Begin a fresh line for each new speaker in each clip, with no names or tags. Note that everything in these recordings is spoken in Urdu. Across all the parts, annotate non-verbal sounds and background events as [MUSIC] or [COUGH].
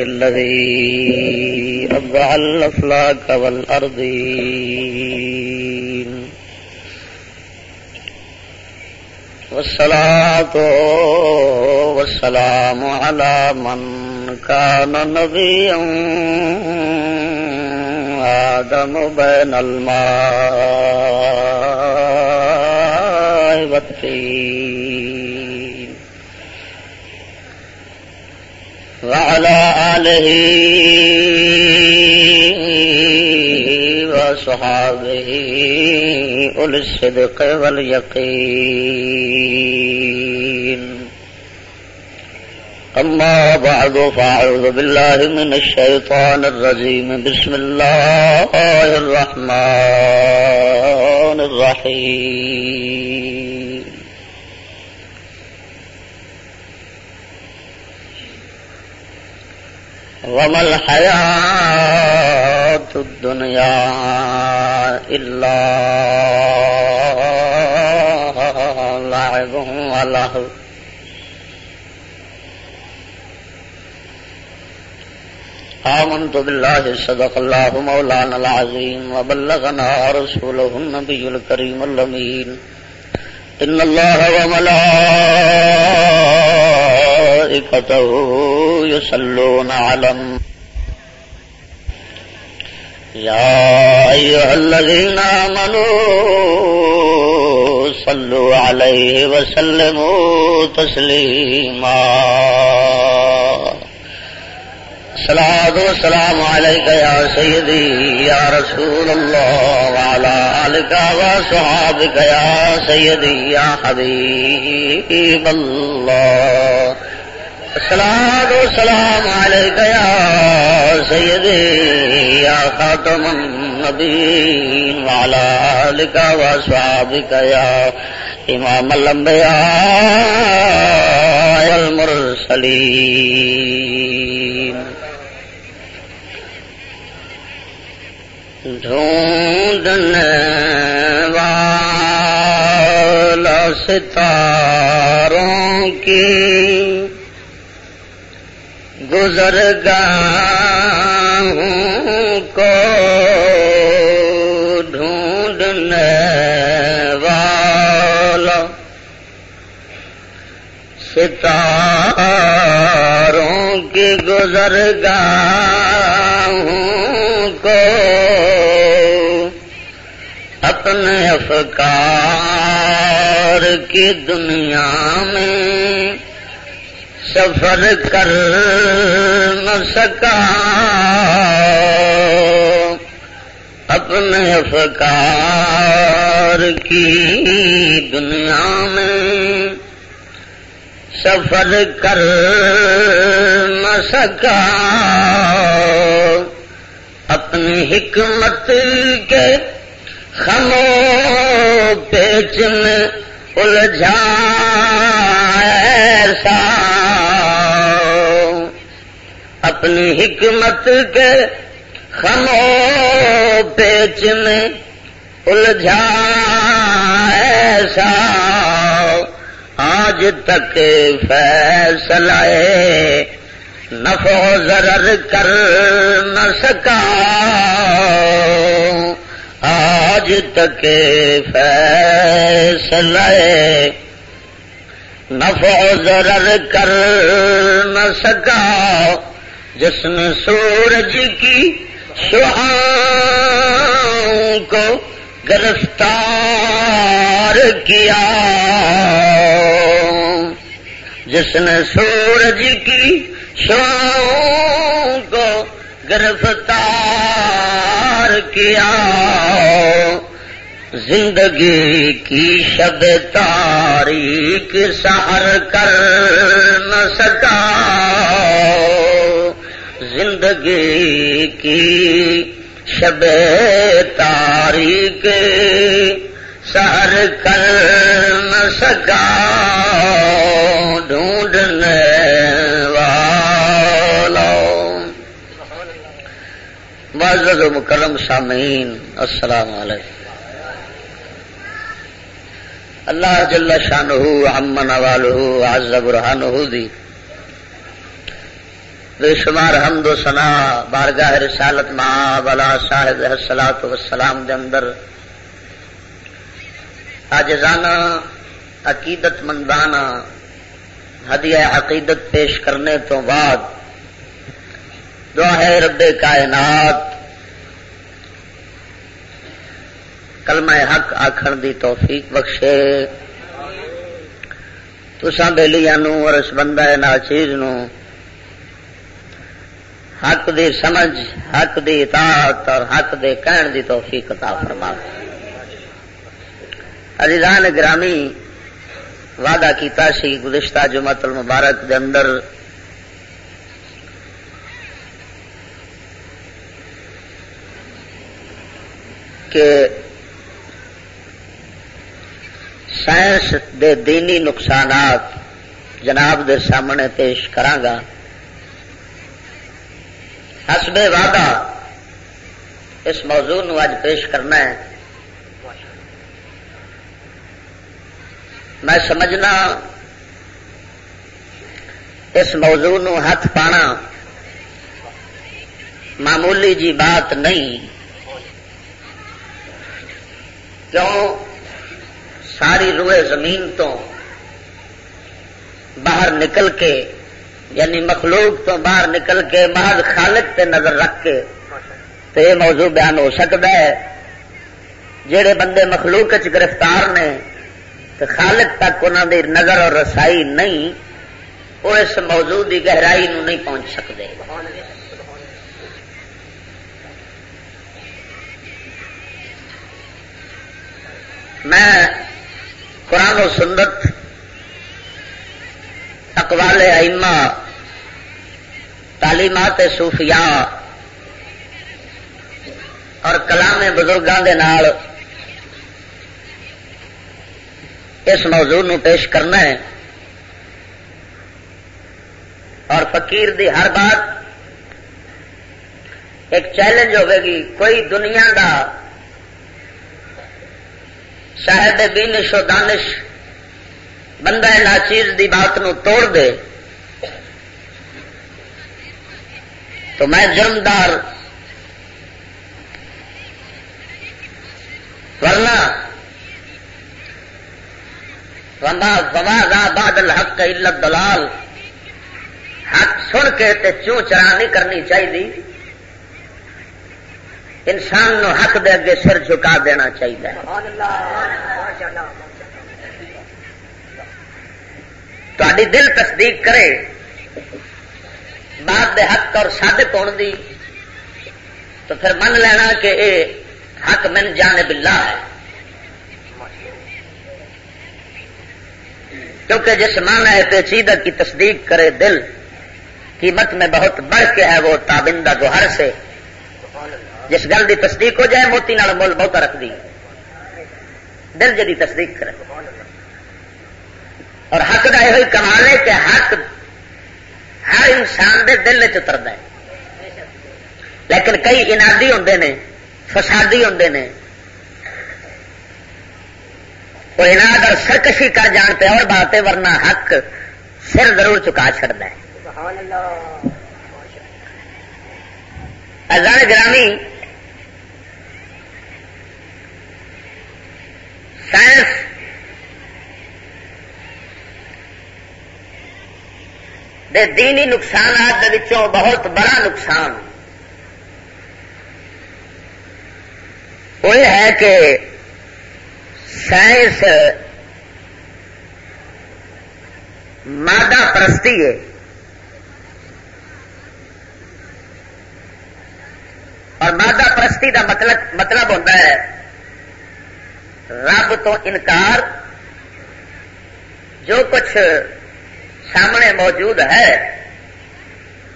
الذي أبدع الأفلاك والأرضين. والصلاة والسلام على من كان نبيا آدم بين الماء والتين وعلى آله وصحابه أولي الصدق واليقين. أما بعد، فأعوذ بالله من الشيطان الرجيم. بسم الله الرحمن الرحيم. وما الحياة الدنيا إلا لعب ولهو آمنت بالله صدق الله مولانا العظيم وبلغنا رسوله النبي الكريم اللمين إن الله وملائكته يصلون على يا أيها الذين آمنوا صلوا عليه وسلموا تسليما سلاد و سلام عليك يا سيدي يا رسول الله وعلى آلك وصحابك يا سيدي يا حبيب الله سلاد و سلام عليك يا سيدي يا خاتم النبيين وعلى آلك وصحابك يا إمام الأنبياء المرسلين ڈھونڈنے والا ستاروں کی گزر گا کو ڈھونڈنے والا ستاروں کی گزر گا کو اپنے افکار کی دنیا میں سفر کر نہ سکا۔ اپنے افکار کی دنیا میں سفر کر نہ سکا۔ اپنی حکمت کے خمو پیچ میں الجھا ایسا اپنی حکمت کے خمو پیچ میں الجھا ایسا آج تک فیصلہ نفو ضرر کر نہ سکا۔ آج تک فیصلہ نفع ضرر کر نہ سکا۔ جس نے سورج کی شہاں کو گرفتار کیا۔ جس نے سورج کی شہاں کو گرفتار کیا، زندگی کی شب تاریخ سہر کر نہ سکا۔ زندگی کی شب تاریخ سہر کر نہ سکا۔ معزز و مکرم سامعین، السلام علیکم۔ اللہ جل شان امن والو آز برہان دی۔ بے شمار حمد و سنا بارگاہ رسالت ماں بلا صاحب سلاط وسلام دے اندر۔ اج عقیدت مندانہ، ہدیہ عقیدت پیش کرنے تو بعد، دعا ہے رب کائنات کلمہ حق آخر دی توفیق بخشے۔ تسان بےلیا اور اس بندہ نا چیز نو حق دی سمجھ، حق دی اطاعت اور حق دے کہن دی توفیق عطا فرما۔ عزیزان گرامی، وعدہ کیتا سی گزشتہ جمعت المبارک دے اندر۔ کہ سائنس دے دینی نقصانات جناب دے سامنے پیش کرانگا حسب وعدہ اس موضوع نو اج پیش کرنا ہے۔ میں سمجھنا اس موضوع نو ہاتھ پانا معمولی جی بات نہیں۔ کیوں؟ ساری روئے زمین تو باہر نکل کے یعنی مخلوق تو باہر نکل کے، محض خالق تے نظر رکھ کے، تو یہ موضوع بیان ہو سکتا ہے۔ جہے بندے مخلوق چ گرفتار نے، تو خالق تک انہوں دی نظر اور رسائی نہیں، وہ اس موضوع دی گہرائی نو نہیں پہنچ سکتے۔ میں قرآن و سنت اقوال ائمہ، تعلیمات صوفیاء اور کلام بزرگوں کے نال اس موضوع نو پیش کرنا ہے۔ اور فقیر دی ہر بات ایک چیلنج ہوے گی کوئی دنیا کا صاحب بینش و دانش، بندہ ناچیز دی بات نو توڑ دے۔ تو میں جرمدار۔ ورنہ وما بادل حق علت دلال حق سن کے تے چوں چرا نہیں کرنی چاہیے۔ انسان نو حق دے اگے سر جھکا دینا چاہیے۔ تاری دل تصدیق کرے۔ بات دے حق اور صادق ہونے دی۔ تو پھر من لینا کہ اے حق من جانے بلا ہے۔ کیونکہ جس مان ہے پیچیدہ کی تصدیق کرے دل، قیمت میں بہت بڑھ کے ہے وہ تابندہ گوہر سے۔ جس گل کی تصدیق ہو جائے موتی نال مل بہت رکھ دی۔ دل جی تصدیق کرے۔ اور حق کا یہ کمال ہے کہ حق ہر انسان دے دل چترد ہے۔ لیکن کئی انادی ہوں نے فسادی ہوں نے وہ اناد اور سرکشی کر جان پہ اور بات ہے ورنہ حق سر ضرور چکا چڑتا ہے۔ اللہ۔ گرامی سائنس۔ دے دینی نقصانات بہت بڑا نقصان۔ وہ ہے کہ سائنس مادہ پرستی ہے۔ اور مادہ پرستی کا مطلب مطلب ہوتا ہے رب تو انکار جو کچھ سامنے موجود ہے،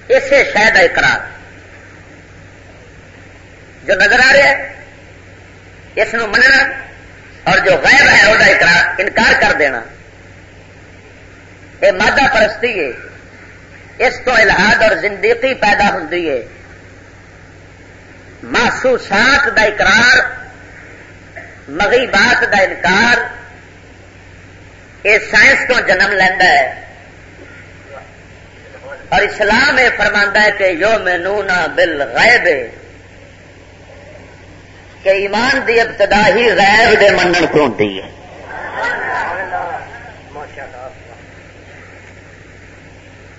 اسے شاید اقرار۔ جو نظر آ رہا ہے اس مننا اور جو غیر ہے وہ انکار کر دینا۔ یہ مادہ پرستی ہے۔ اس کو الحاد اور زندگی پیدا ہوتی ہے۔ محسوسات کا اقرار مغی بات کا انکار یہ سائنس کو جنم لینا ہے؟ اور اسلام یہ فرما ہے کہ یو مینو نہ بل غائب کہ ایمان دی ابتدا ہی غیر دے منن کو ہوتی ہے۔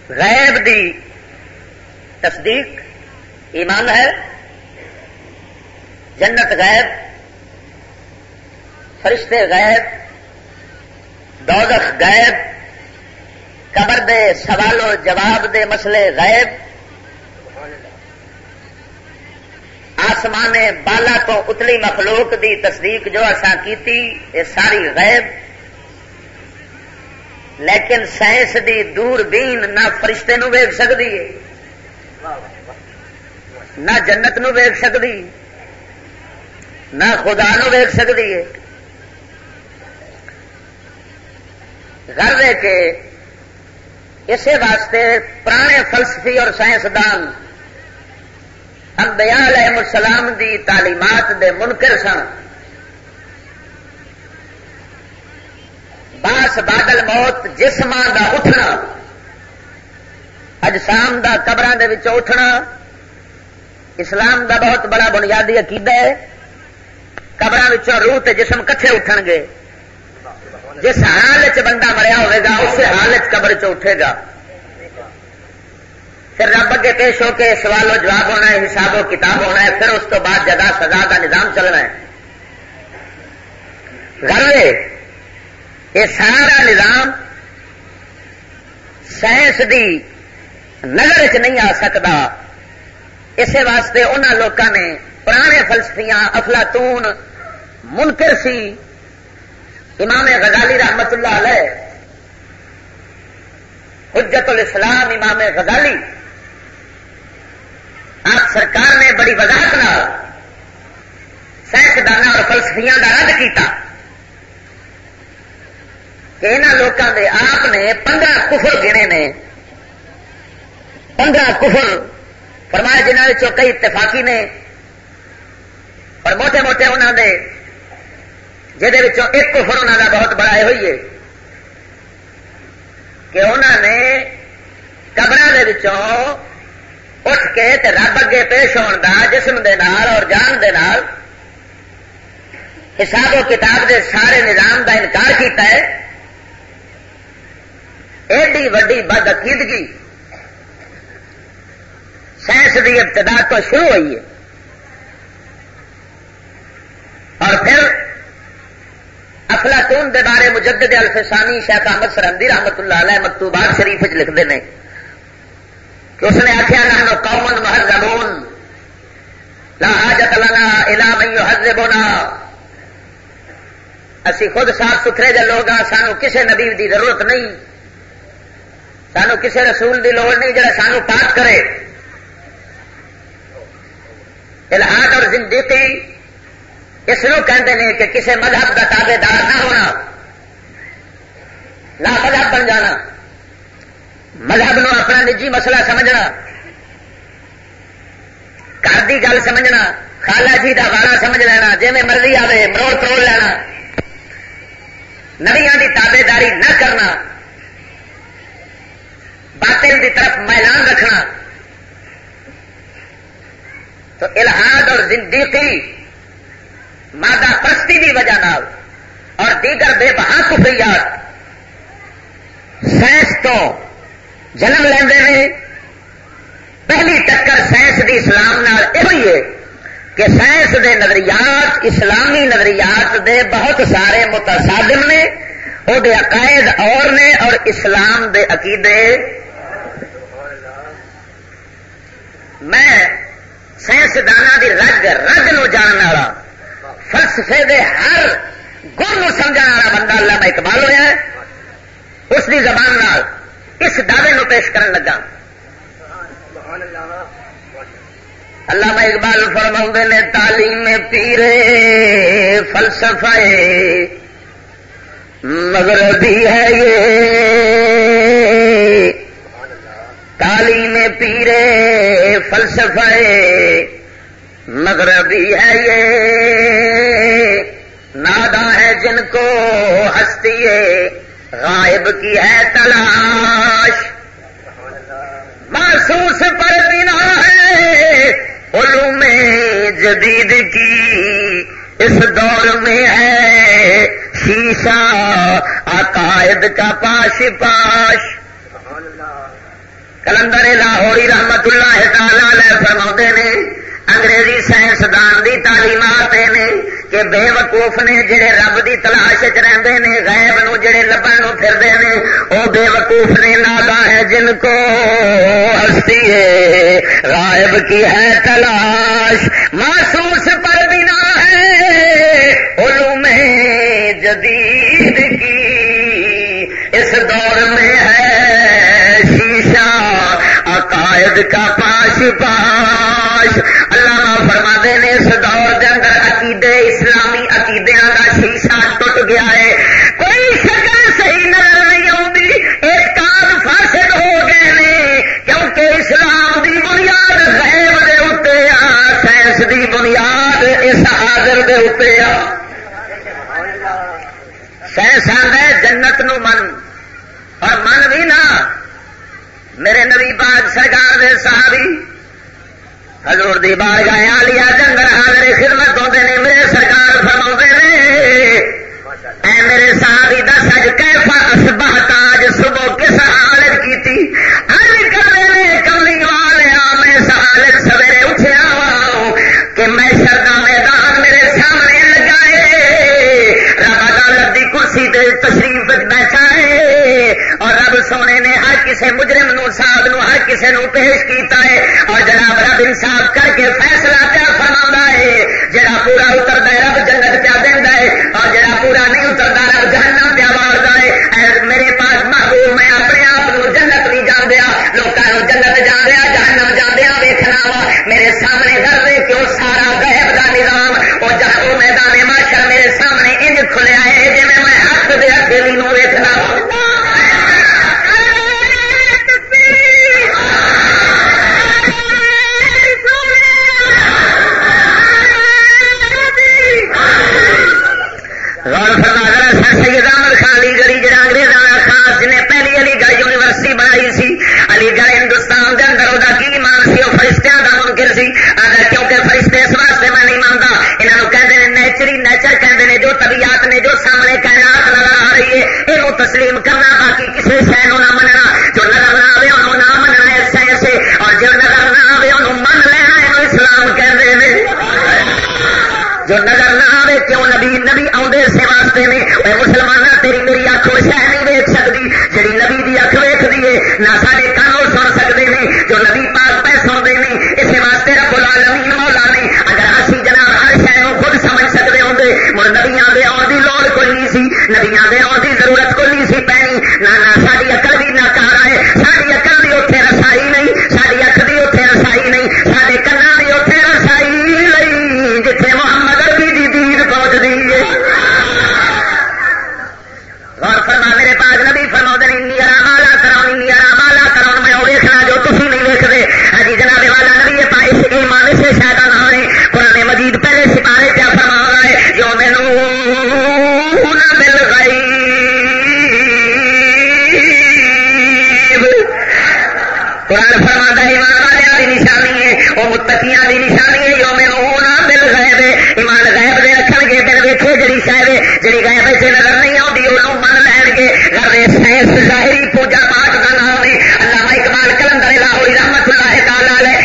غیب دی تصدیق ایمان ہے، جنت غیب فرشتے غیب دوزخ غیب قبر دے سوال و جواب دے مسئلے غیب آسمان بالا تو اتلی مخلوق دی تصدیق جو اصا کی یہ ساری غیب لیکن سائنس دی دور بین نہ فرشتے نو ویگ سکتی ہے نہ جنت نو ویگ سکتی نہ خدا نو ویگ سکتی ہے گھر کے اسی واسطے پرانے فلسفی اور سائنسدان انبیاء علیہ السلام دی تعلیمات دے منکر سن۔ باس بادل موت جسم دا اٹھنا اجسام دا قبر اٹھنا، اسلام دا بہت بڑا بنیادی عقیدہ ہے۔ قبر روح تے جسم کٹھے اٹھن گے۔ جس حال چ بندہ مریا ہوئے گا اسی حال قبر چ اٹھے گا۔ پھر رب اگے پیش ہو کے سوال و جواب ہونا ہے حساب و کتاب ہونا ہے، پھر اس تو بعد جگہ سزا کا نظام چلنا ہے۔ گھر یہ سارا نظام سائنس دی نظر چ نہیں آ سکتا۔ اسی واسطے انہوں لوگوں نے پرانے فلسفیاں، افلاطون، منکر سی امام غزالی رحمت اللہ علیہ، حجت الاسلام امام غزالی، آپ سرکار نے بڑی وضاحت نہ سائنسدان اور فلسفیاں کا رد کیتا کہ یہاں لوگوں کے آپ نے پندرہ کفر گنے نے، پندرہ کفر فرمایا جنہوں کئی اتفاقی نے اور موٹے موٹے انہوں نے جہد ایک کفر انہوں کا بہت بڑا یہ ہوئی ہے۔ کہ انہوں نے قبر اٹھ کے رب اگے پیش ہونے کا جسم دے نال اور جان دے نال حساب و کتاب دے سارے نظام دا انکار کیتا ہے۔ ایڈی وڈی بد عقیدگی سائنس کی ابتدا تو شروع ہوئی ہے۔ اور پھر افلاطون دے بارے مجدد الفسانی شیخ احمد سرندی رحمت اللہ علیہ مکتوبات شریف لکھتے ہیں کہ اس نے آخیا نہ قومن محرمون لا حاجت لنا الى من يحذبنا اسی خود صاف ستھرے جے لوگ ہاں سانو کسے نبی دی ضرورت نہیں۔ سانو کسے رسول دی لوڑ نہیں جڑا سانو پاک کرے۔ الحاد اور زندگی اس کہتے ہیں کہ کسی مذہب کا تابے دار نہ ہونا۔ لا مذہب بن جانا۔ مذہب نو اپنا نجی مسئلہ سمجھنا۔ گھر کی گل سمجھنا۔ خالہ جی کا والا سمجھ لینا۔ جی میں مرضی آئے مروڑ توڑ لینا۔ نبیا کی تابے داری نہ کرنا۔ باطل کی طرف میلان رکھنا۔ تو الحاد اور زندگی مادہ پرستی کی وجہ نال اور دیگر بے بہا کفریات سائنس تو جنم لے پہلی ٹکر سائنس دی اسلام یہ ہے کہ سائنس دے نظریات، اسلامی نظریات دے بہت سارے متصادم نے وہ عقائد اور نے اور اسلام دے عقیدے۔ میں سائنسدانوں کی رگ رگ نو جاننے والا۔ فلسفے دے ہر گر سمجھنے والا بندہ اللہ اقبال ہوا ہے۔ اس کی زبان نال اس دعوے نو پیش کرن لگا۔ اللہ میں اقبال فرما نے، تعلیم پیرے فلسفہ مغربی ہے یہ۔ تعلیم پیرے فلسفہ مغربی ہے یہ۔ نادا ہے جن کو ہستی غائب کی ہے تلاش۔ محسوس پر بنا ہے علوم جدید کی۔ اس دور میں ہے شیشہ، عقائد کا پاش پاش۔ کلندر لاہوری رحمت اللہ تعالی فرما نے انگریزی سائنسدان دی تعلیمات نے کہ بے وقوف نے جڑے رب دی تلاش رہتے ہیں غیب نو جڑے لبن نو پھر نے وہ بے وقوف نے نادا ہے جن کو ہستی ہے غائب کی ہے تلاش، محسوس پر بنا ہے علوم جدید کی۔ اس دور میں ہے شیشہ، عقائد کا پاش پاش۔ اللہ فرما نے، اس دور کے اندر عقیدے، اسلامی عقیدے کا شیشہ ٹوٹ گیا ہے۔ کوئی شکل صحیح نظر نہیں آتی ایک کام فاسد ہو گئے نے، کیونکہ اسلام دی بنیاد غیب دے اتنے آ، سائنس دی بنیاد اس حاضر دے اتنے آ۔ سائنس آ جنت نو من۔ اور من بھی نہ میرے نبی پاک سرکار دے صحابی حضور دی بار گایا لیا جنگل حاضر خدمت ہوتے ہیں میرے سرکار فرما نے، اے میرے صحابی دس اج کیفا اسبہ تاج، صبح کس حالت کی تھی نے، کملی والے میں حالت سویرے اٹھیا کہ میں شردا میدان میرے سامنے لگائے رب عدالت دی کرسی تے تشریف بیٹھا ہے۔ اور رب سونے نے ہر کسی مجرم ہر کسی نو پیش کیتا ہے۔ اور جناب رب انصاف نبیاں دے اور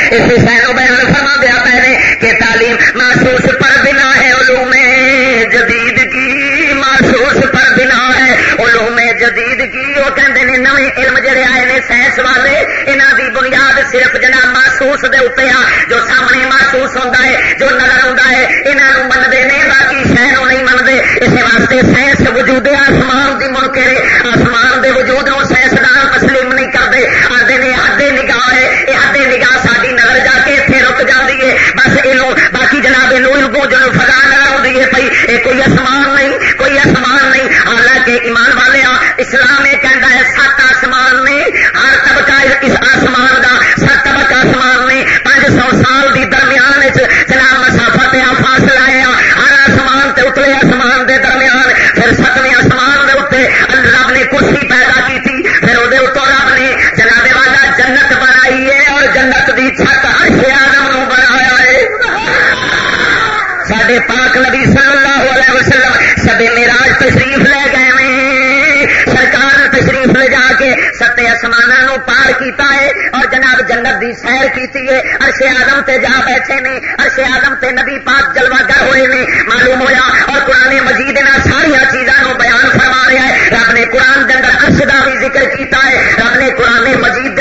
تعالی اس سینو بیان فرما دیا پہلے کہ تعلیم محسوس پر بنا ہے علوم جدید کی، محسوس پر بنا ہے علوم جدید کی۔ وہ کہتے ہیں نئے علم جڑے آئے نے سائنس والے یہاں دی بنیاد صرف جناب محسوس دے اتنے آ جو سامنے محسوس ہوتا ہے جو نظر آتا ہے یہاں منگے نے باقی شہر نہیں منگے اس واسطے سائنس وجود آسمان کی منکر آسمان دے وجود نو سائنسدان تسلیم نہیں کرتے آتے نے آدھے نگاہ ہے یہ آدھے نگاہ ساری نظر جا کے اتنے رک جاتی ہے بس یہ باقی جناب یہ جن فضا نظر آتی ہے پی یہ کوئی آسمان نہیں کوئی آسمان نہیں حالانکہ ایمان والے اسلام یہ کہتا ہے سات آسمان نے ہر طبقہ اس آسمان کا سات طبقہ آسمان نے پانچ سو سال کی درمیان جناب مسافت آ فاصلہ ہے پاک نبی صلی اللہ علیہ وسلم سب میراج تشریف لے گئے میں سرکار تشریف لے جا کے ستے آسمان پار کیتا ہے اور جناب جنت دی سیر کیتی ہے۔ ارش آدم تے جا بیٹھے نے۔ ارش آدم تے نبی پاک جلوہ گر ہوئے نے۔ معلوم ہویا اور قرآن مجید نہ ساریا چیزوں بیان فرما رہا ہے۔ رب نے قرآن کے اندر ارش کا بھی ذکر کیتا ہے۔ رب نے قرآن مجید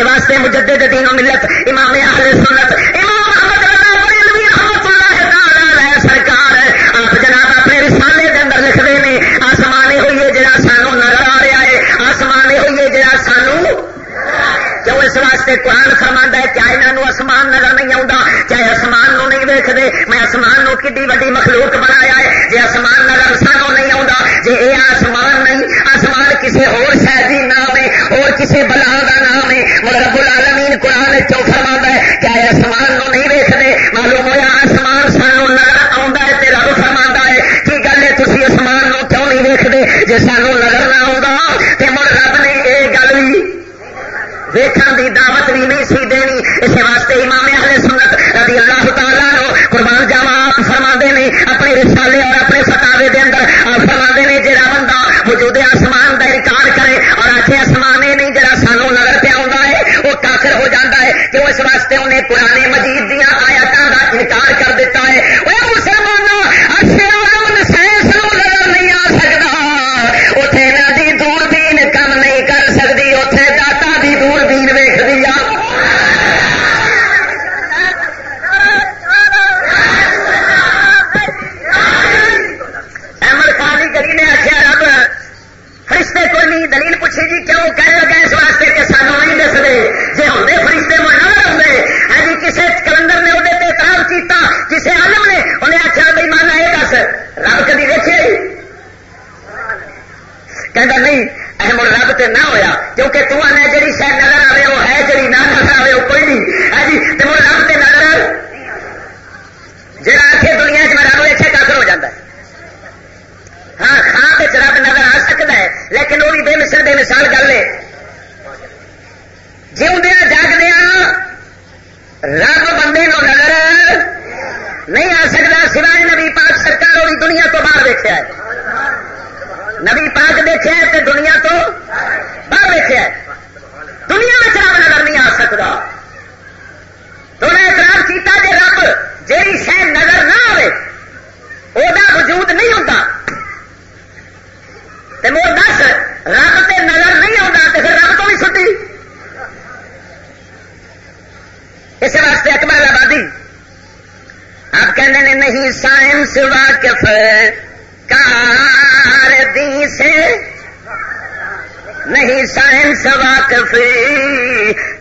اسے واسطے مجدد دین و ملت، امام اہل سنت، امام سرکار آپ جناب اپنے رسالے کے اندر لکھتے ہیں آسمان ہوئی ہے جہاں سانو نظر آ رہا ہے آسمان ہوئی ہے جہاں سانو کیوں اس واسطے قرآن فرما ہے، کیا یہاں آسمان نظر نہیں آتا چاہے آسمان نو نہیں دیکھتے میں آسمان نو کی وڈی مخلوق بنایا ہے۔ جی آسمان نظر سانو نہیں آتا جی یہ آسمان نہیں آسمان جی سانو نظر نہ آتا تو مڑ رب نے یہ گل بھی ویکھن کی دعوت بھی نہیں سی دینی اس واسطے امام اہل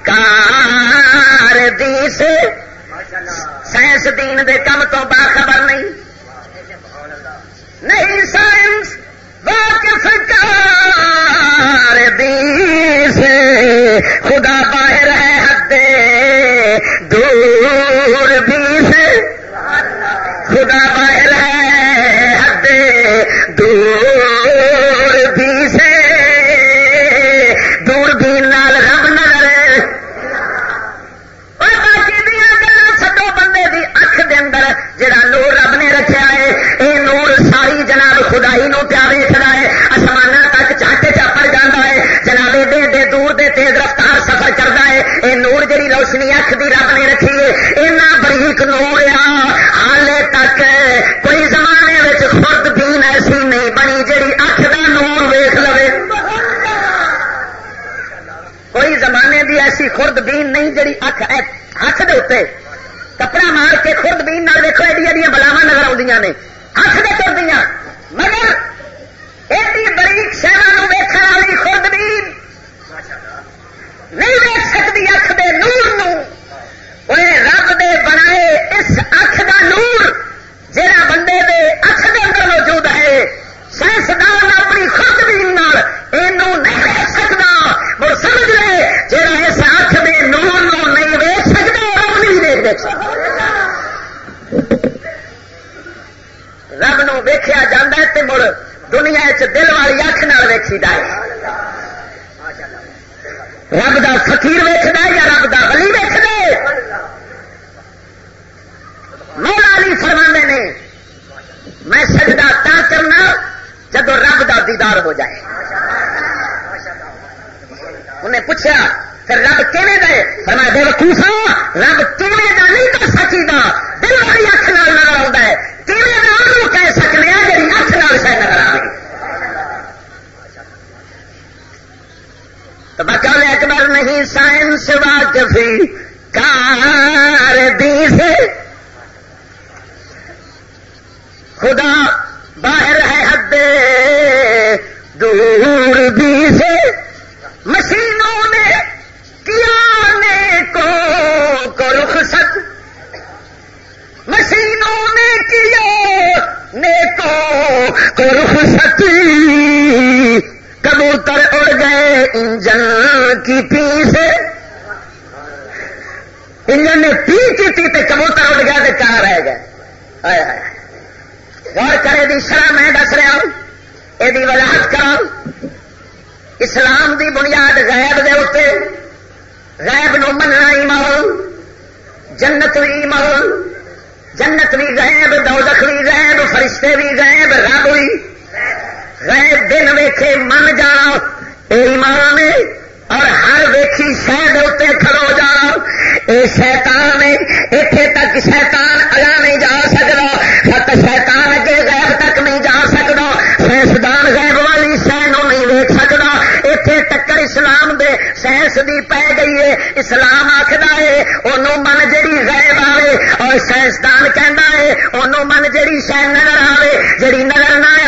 کار دی سے سائنس دین دے کم تو باخبر نہیں۔ نہیں سائنس روشنی اکھ دی رب نے رکھی ہے۔ اینا بریک نور آ حالے تک کوئی زمانے میں خرد دین ایسی نہیں بنی جڑی اکھ دا نور ویخ لو کوئی زمانے دی ایسی خرد بین نہیں جڑی اکھ ہاتھ دے اتنے کپڑا مار کے خرد بین دیکھو ایڈی ایڈیا بلاوا نظر آدی نے۔ ہاتھ دے تر دیا مگر ایڈی بریک شہر ویخ والی خرد بین نہیں ویک سکتی اکھ۔ [LAUGHS] رب نو ویخیا جا مڑ دنیا چ دل والی اکھ نال ویکھی دے رب دا فقیر ویکھدا یا رب دا ولی ویکھدا مولا علی فرماندے نے، میں سجدہ تا کرنا جدو رب دا دیدار ہو جائے۔ انہیں پوچھا پھر رب کہنے دے؟ فرما دے وقوفا ہاں، رب کہنے دا نہیں تو سچی دا دل والی اکھ نال نظر آتا ہے۔ کہنے دا انہوں کہہ سکنے جی اکھ نال شاید نظر آ تو بکال اکبر نہیں، سائنس واقفی کار دی سے خدا باہر ہے حد دور بھی سے مشینوں نے کیا نے کو کو رخصت مشینوں نے کیا نے کو کو رخصت کبوتر اڑ گئے انجن کی پی سے انجن نے پی کی تھی تو کبوتر اڑ گیا تو کہاں رہ گئے۔ غور کرے دی شرح میں دس رہا ہوں یہ وضاحت کرا اسلام دی بنیاد غیب دے اتنے غیب نو مننا ایمان جنت بھی ایمان جنت بھی غیب دوزخ بھی غیب فرشتے بھی غیب رب بھی غیب دن ویکھے من جانا ایمان اور ہر ویکھی شہد اتنے کھڑو جانا۔ اے شیطان اتنے تک شیطان اگا نہیں جا سکتا ست شیطان اگے غیب تک نہیں جا سکتا سائنسدان غیب والی شہ نہیں ویک سکتا اتنے ٹکر اسلام دے سائنس دی پی گئی ہے۔ اسلام آخر ہے انہوں من جڑی غیب آئے اور سائنسدان کہہ ہے انہوں من جڑی شہ نظر آئے جڑی نظر نہ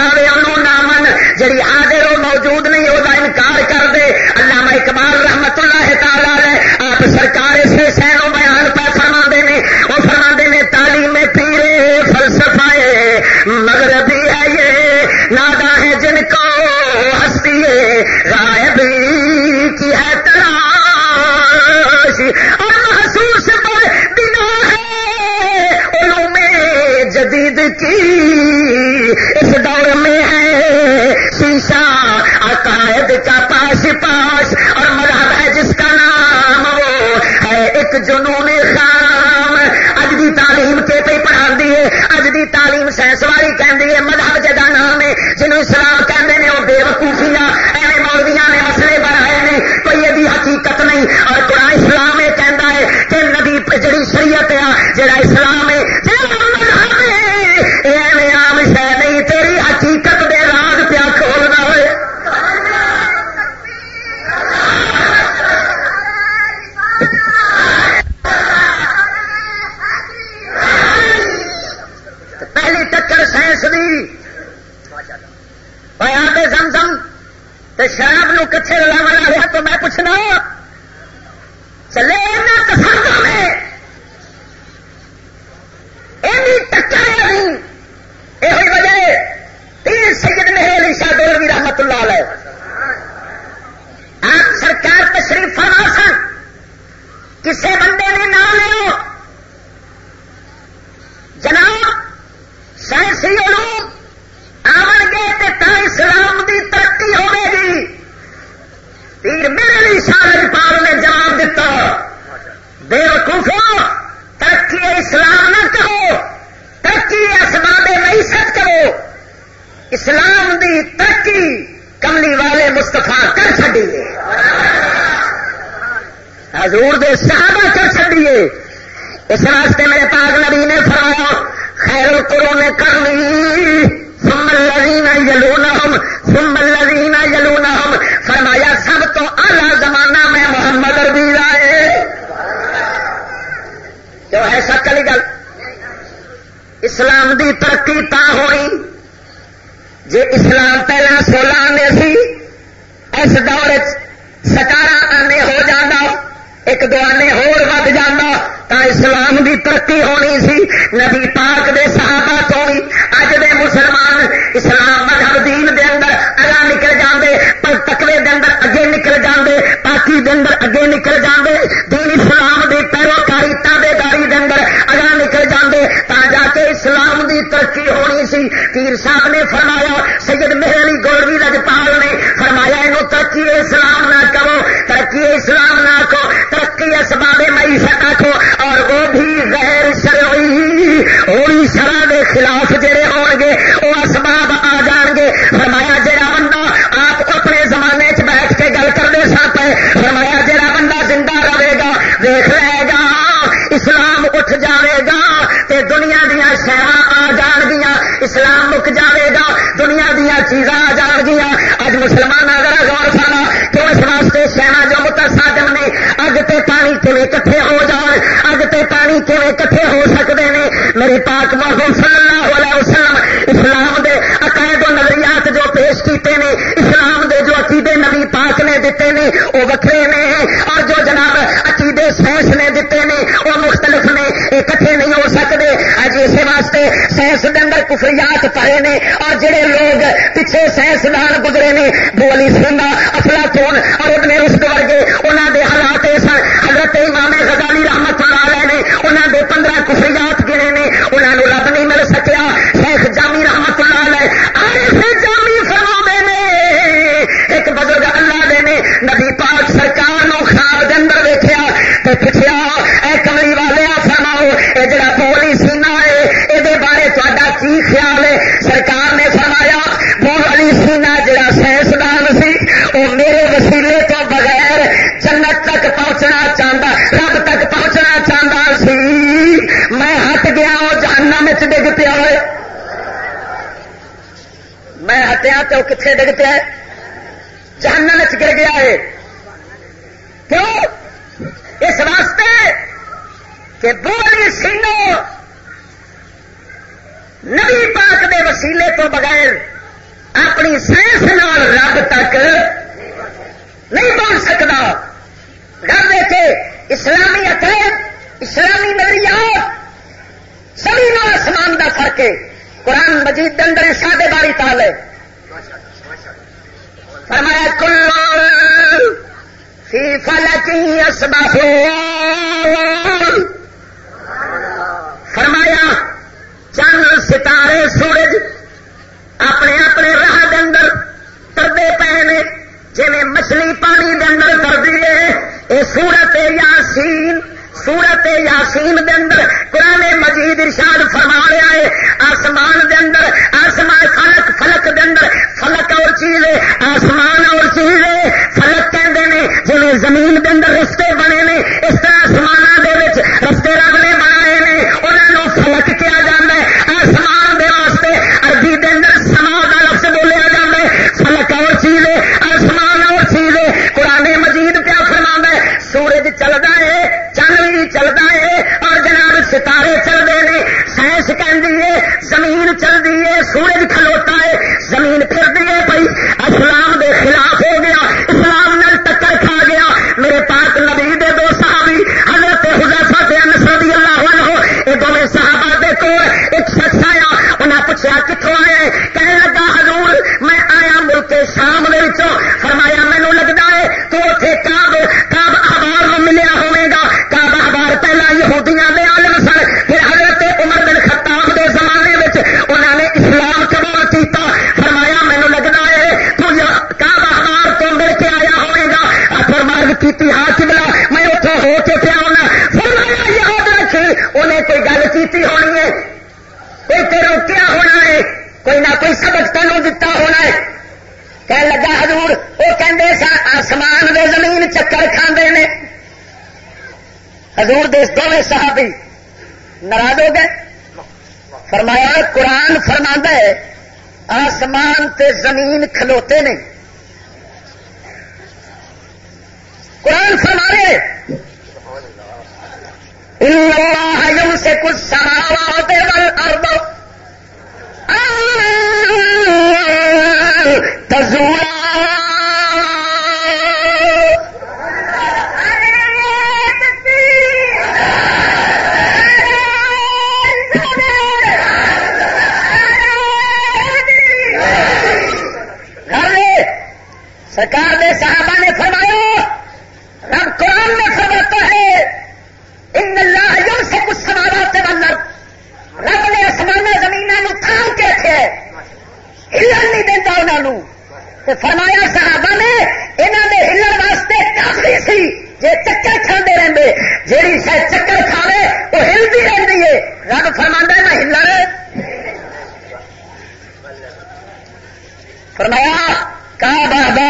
اسلام مک جاوے گا، دنیا دیا چیزاں آ جان گیا۔ اج مسلمان اگر غور فرما، تو اس واسطے سینا جو متصادم نے، اگ تے پانی کھے کٹھے ہو جان، اگ تے پانی کھے کٹھے ہو سکتے ہیں میری پاک محبوب صلی اللہ علیہ وسلم اسلام دے عقائد و نظریات جو پیش کیتے ہیں اسلام دے جو عقیدے نبی پاک نے دیتے ہیں وہ وکرے نے۔ اور جو جناب سائنس کے اندر کفریات پڑے نے اور جڑے لوگ پیچھے سائنسدان گزرے نے بولی علی افلا افلاطون اور اس رشد ورگے انہوں نے چ ڈگ پیا ہے میں ہٹیا تو کتنے ڈگ پیا ہے؟ جہنم گر گیا ہے۔ رستے بنے نے اس طرح آسمان رستے رب کرتے نہیں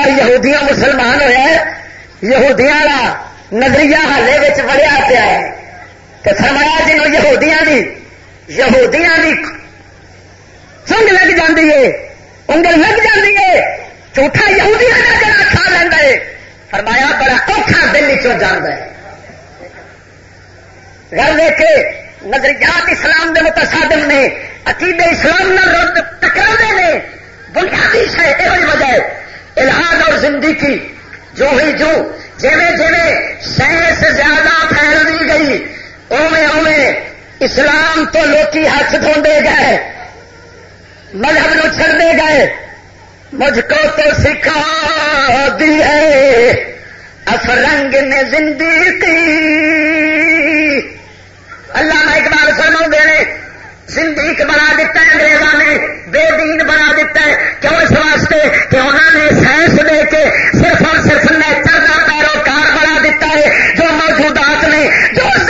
یہودیاں مسلمان ہوا یہودیاں کا نظریہ حالے وڑیا پیا ہے۔ تو فرمایا جنوں یہودیاں دی یہودیاں دی سنگ لگ جاتی ہے، انگل لگ جاتی ہے، جھوٹا یہودیاں کا جڑا کھا لینا ہے۔ فرمایا، بڑا اوکھا دل چ جانا ہے۔ گھر لے کے نظریات اسلام دے متصادم نے عقید اسلام نہ ٹکرا نے۔ بنیادی شہ یہ وجہ الحاد اور زندگی جو ہی جو جیوے جیوے سائنس زیادہ پھیل دی گئی اوے اوے اسلام تو لوکی ہاتھ دھوندے گئے، مذہب نو چھڑنے گئے، مجھ کو تو سکھا دی ہے، افرنگ نے زندگی اللہ میں اقبال فرما دے زندگی بنا دیتا ہے انگریزوں نے، بے دین بنا دیتا ہے۔ کیوں اس واسطے؟ کہ انہوں نے سائنس دے کے صرف اور صرف نیچر کا پیروکار بنا دیتا ہے۔ جو موجودات نے، جو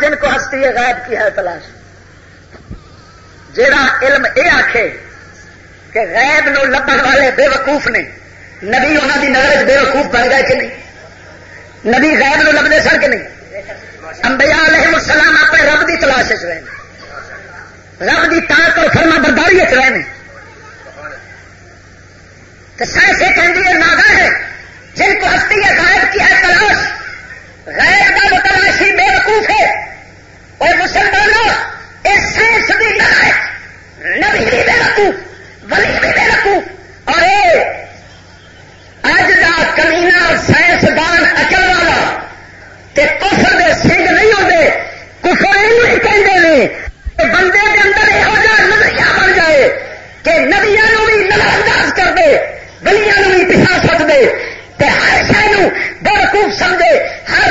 جن کو ہستی ہے غائب کی ہے تلاش۔ جڑا علم یہ آخے کہ غیب نو لبن والے بے وقوف نے، نبی انہوں کی نظر بے وقوف بن گئے کہ نہیں؟ نبی غیب نو لبنے سن کہ نہیں؟ انبیاء علیہ السلام اپنے رب کی تلاش چ رہے رب کی طاقت اور فرما برداری چ رہے تو سائنس یہ کہہ ہے ہے، جن کو ہستی ہے غائب کی ہے تلاش غیب کا متلاشی بے وقوف ہے۔ اور مسلمانوں، اس سائنس بھی نبی بھی بے وقوف ولی بھی بے وقوف اور اج کا کمینا سائنسدان اچل والا کہ کفر دے سنگ نہیں ہوتے کفر یہ کہتے ہیں بندے کے اندر یہو جہاں نظریہ بن جائے کہ نبیا بھی نظر انداز کر دے گلیاں بھی پچھا سک دے ہر شہر بےوقوف سمجھے، ہر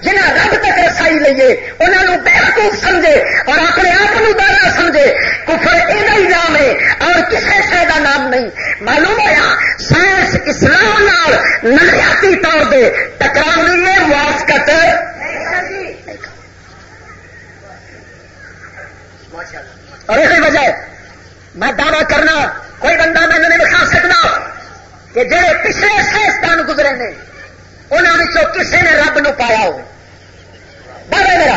جنہیں رب تک رسائی لیے انہوں بےوقوف سمجھے اور اپنے آپ کو دارا سمجھے۔ کفر یہ نام ہے اور کسی شہر کا نام نہیں۔ معلوم ہوا سائنس اسلام نظریاتی طور پہ ٹکرا ہے، موافقت۔ اور اسی وجہ میں دعوی کرنا کوئی بندہ میں نہیں دکھا سکتا کہ جہے پچھلے سائنسدان گزرے نے انہوں کسی نے رب نو پایا ہو میرا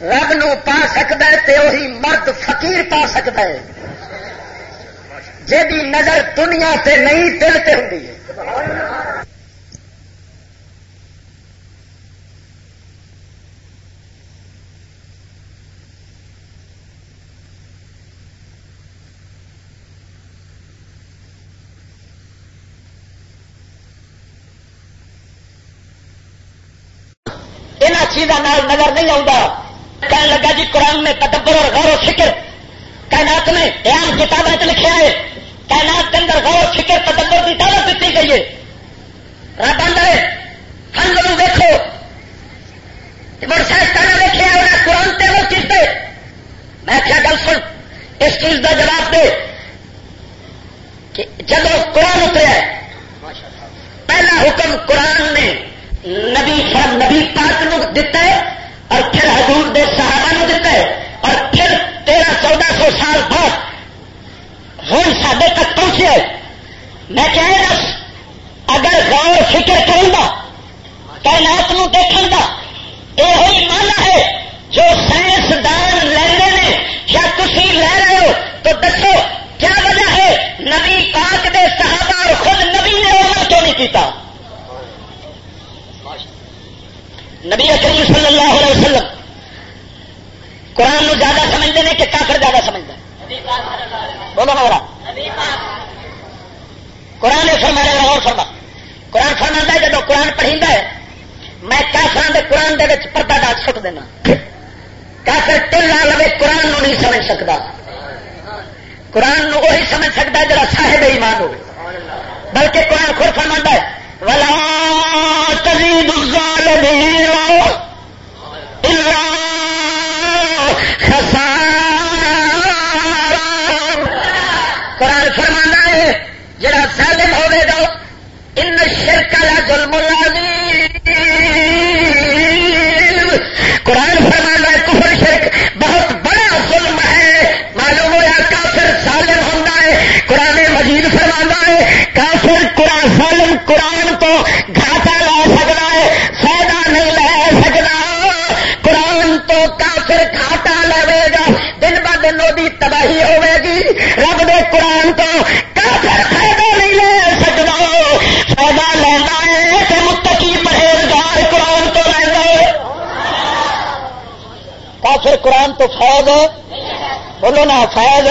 رب نو پا سکتا ہے تو وہی مرد فقیر پا سکتا ہے جی نظر دنیا سے نہیں، دل سے ہوں چیزوں نظر نہیں آتا کہنے لگا جی قرآن میں تدبر اور غور و فکر، کائنات میں بیان کتابیں لکھا ہے۔ کائنات کے اندر غور فکر، تدبر کی دعوت دیتی گئی ہے۔ رب آدھا ہے۔ ہم لوگ دیکھو۔ بڑے سائنسدان دیکھے انہیں قرآن تے وہ چیز دے میں کیا گل سن؟ اس چیز کا جواب دے۔ کہ جب قرآن اتریا پہلا حکم قرآن نے نبی نبی پاک نو دتا ہے اور پھر حضور دے صحابہ نو دتا ہے۔ اور پھر تیرہ، چودہ سو سال بعد ہوں سڈے تک پہنچے میں کیا دس اگر غور فکر کروں گا تعینات دیکھنے کا یہ مانا ہے جو سائنسدان لے نے، یا تھی لے رہے ہو تو دسو، کیا وجہ ہے نبی پاک دے صحابہ اور خود نبی نے وہ کیوں نہیں کیتا؟ نبی کریم صلی اللہ علیہ وسلم، قرآن نو زیادہ سمجھتے ہیں کہ کافر زیادہ سمجھتے ہیں بولو نا بولا قرآن فرما رہا اور فرما۔ قرآن فرما ہے جب قرآن پڑھی ہے، میں کافران کے قرآن دے وچ پردہ ڈال سک دینا۔ کافر تل لا لو قرآن نو نہیں سمجھ سکتا قرآن نو وہی سمجھ سکتا ہے جا صاحب ایمان ہو۔ بلکہ قرآن خود فرما ہے، ولا تزيد الظالمين إلا خسارا قرآن ظالم قرآن تو گھاٹا لا سکتا ہے، فائدہ نہیں لے سکتا قرآن تو کافر گھاٹا لے گا، دن ب دن وہ تباہی ہوے گی۔ رب دے قرآن تو کافر فائدہ نہیں لے سکتا فائدہ لینا ہے کہ متقی پرہیزگار قرآن تو لینا ہے۔ کافر قرآن تو فائد ہے بولو نا فیض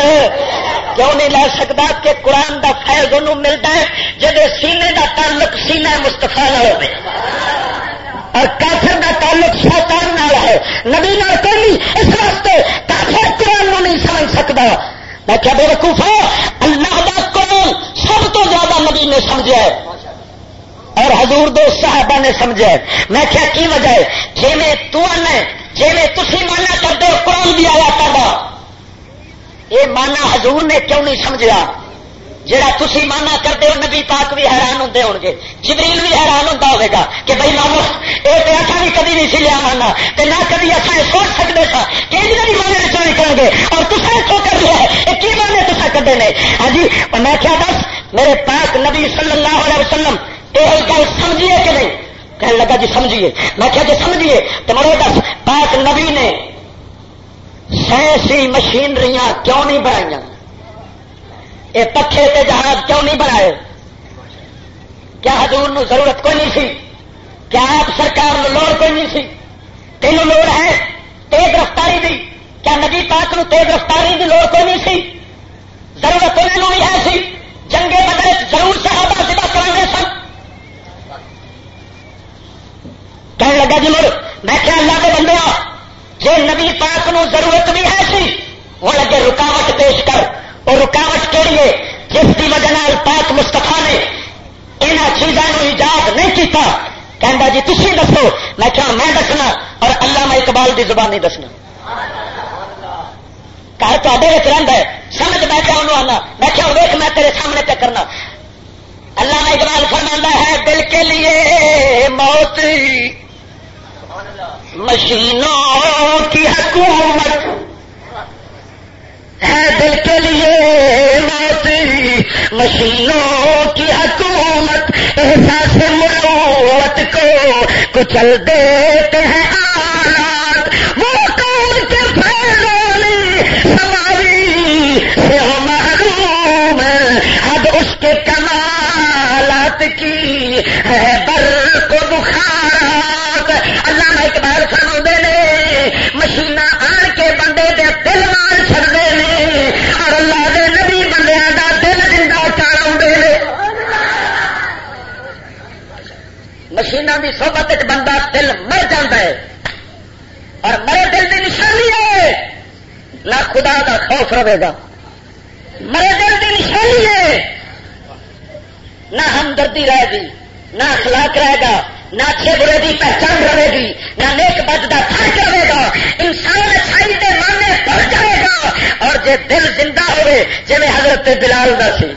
کیوں نہیں لے سکتا کہ قرآن دا فیض انہوں ملتا ہے؟ جب سینے دا تعلق سینا مستفا نہ ہو اور کافر دا تعلق شیطان نال ہے۔ نبی نال کوئی اس واسطے کافر قرآن نہیں سمجھ سکتا میں کیا بے وقوف ہوں اللہ دا قرآن سب تو زیادہ نبی نے سمجھا ہے اور حضور دو صاحبہ نے سمجھا ہے۔ میں کیا کی وجہ ہے؟ جی میں تو آنا جی میں تھی ماننا کرتے ہو قرآن بھی آیا کرنا یہ مانا حضور نے کیوں نہیں سمجھا؟ جہاں تھی مانا کرتے ہو، نبی پاک بھی حیران ہوتے ہو گے۔ جبریل بھی حیران ہوتا ہوگا کہ بھائی مانو یہ تو اچھا بھی کبھی نہیں سی لیا مانا تو نہ کبھی اچھا سوچ سکتے سا کہ بھی مانے چو نکل گے اور تصا سو کر دیا ہے یہ کی مانے تصا کدے نے؟ ہاں جی میں کیا بس میرے پاک نبی صلی اللہ علیہ وسلم یہ گل سمجھیے کہ نہیں؟ کہنے لگا جی سمجھیے۔ میں کیا جی سمجھیے؟ تو مرے دس، پاک نبی نے سائنسی مشینریاں کیوں نہیں بنائی یہ پکے تے جہاز کیوں نہیں بنائے؟ کیا حضور نو ضرورت کوئی نہیں سی؟ کیا آپ سرکار نو لوڑ کوئی نہیں سی؟ تینوں لوڑ ہے، تیز رفتاری دی۔ کیا نبی پاک نو تیز رفتاری دی لوڑ کوئی نہیں سی؟ ضرورت انہوں بھی ہے سی۔ جنگے بدلے ضرور صحابہ ذبح کرا سن۔ کہنے لگا جی مر میں کیا اللہ کے بندے جی نبی پاک نو ضرورت بھی ہے سی، وہ لگے رکاوٹ پیش کر۔ اور رکاوٹ کہڑی ہے جس کی وجہ پاک مستفا نے یہاں چیزوں ایجاد نہیں کیتا کہہ جی تھی دسو، میں کیا میں دسنا اور اللہ میں اقبال کی زبان نہیں دسنا۔ گھر تے رہتا ہے، سمجھ میں کیا انہوں آنا؟ میں کیا ویک میں تیرے سامنے پہ کرنا۔ اللہ میں اقبال فرما ہے، دل کے لیے موت، مشینوں کی حکومت ہے دل کے لیے موتی مشینوں کی حکومت، احساس مروت کو کچل دیتے ہیں آلات۔ وہ قوم کے فیضانی سواری سے محروم اب اس کے کمالات کی ہے بر کو بخارات۔ اللہ میں اقبال فرما نے مشین مشین کی سوبت بندہ دل مر جاتا ہے اور مرے دل کی نشانی ہے نہ خدا کا خوف رہے گا مرے دل کی نشانی ہے نہ ہمدردی رہے گی نہ اخلاق رہے گا نہ اچھے برے کی پہچان رہے گی نہ نیک بد کا فرق رہے گا انسان اچھائی کے ماننے پڑ جائے گا اور جے دل زندہ ہوئے جی حضرت بلال کا سی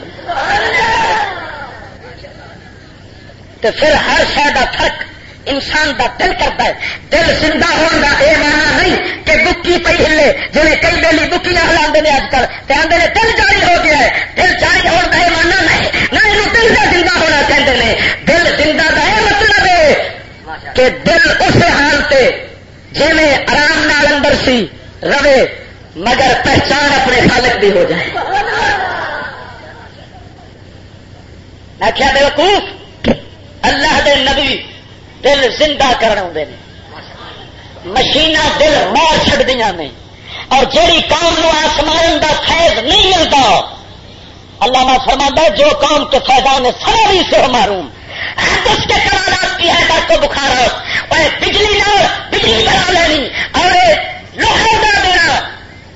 تو پھر ہر شہر کا فرق انسان کا دل کرتا ہے۔ دل زندہ ہونے کا یہ مانا نہیں کہ بکی پی ہلے جی کئی دلی بکیاں ہلا اج کل آدھے نے دل جاری ہو گیا ہے۔ دل جاری ہونے کا یہ مانا نہیں، نہ یہ دل کا زندہ ہونا چاہتے ہیں دل زندہ کا یہ مطلب ہے کہ دل اس حال سے جی میں آرام نال اندر سی رہے، مگر پہچان اپنے خالق بھی ہو جائے۔ میں کیا بے وقوف؟ اللہ دے نبی دل زندہ کرنے مشین دل مار چڑیا نے۔ اور جیڑی قوم نو آسمان دا فیض نہیں ملتا، اللہ نے فرما جو قوم کے فیضان ساری سے معروم اس کے کرالات کی ہے بات کو بخار اور بجلی نہ بجلی بنا لینی۔ اور لوہے دا دینا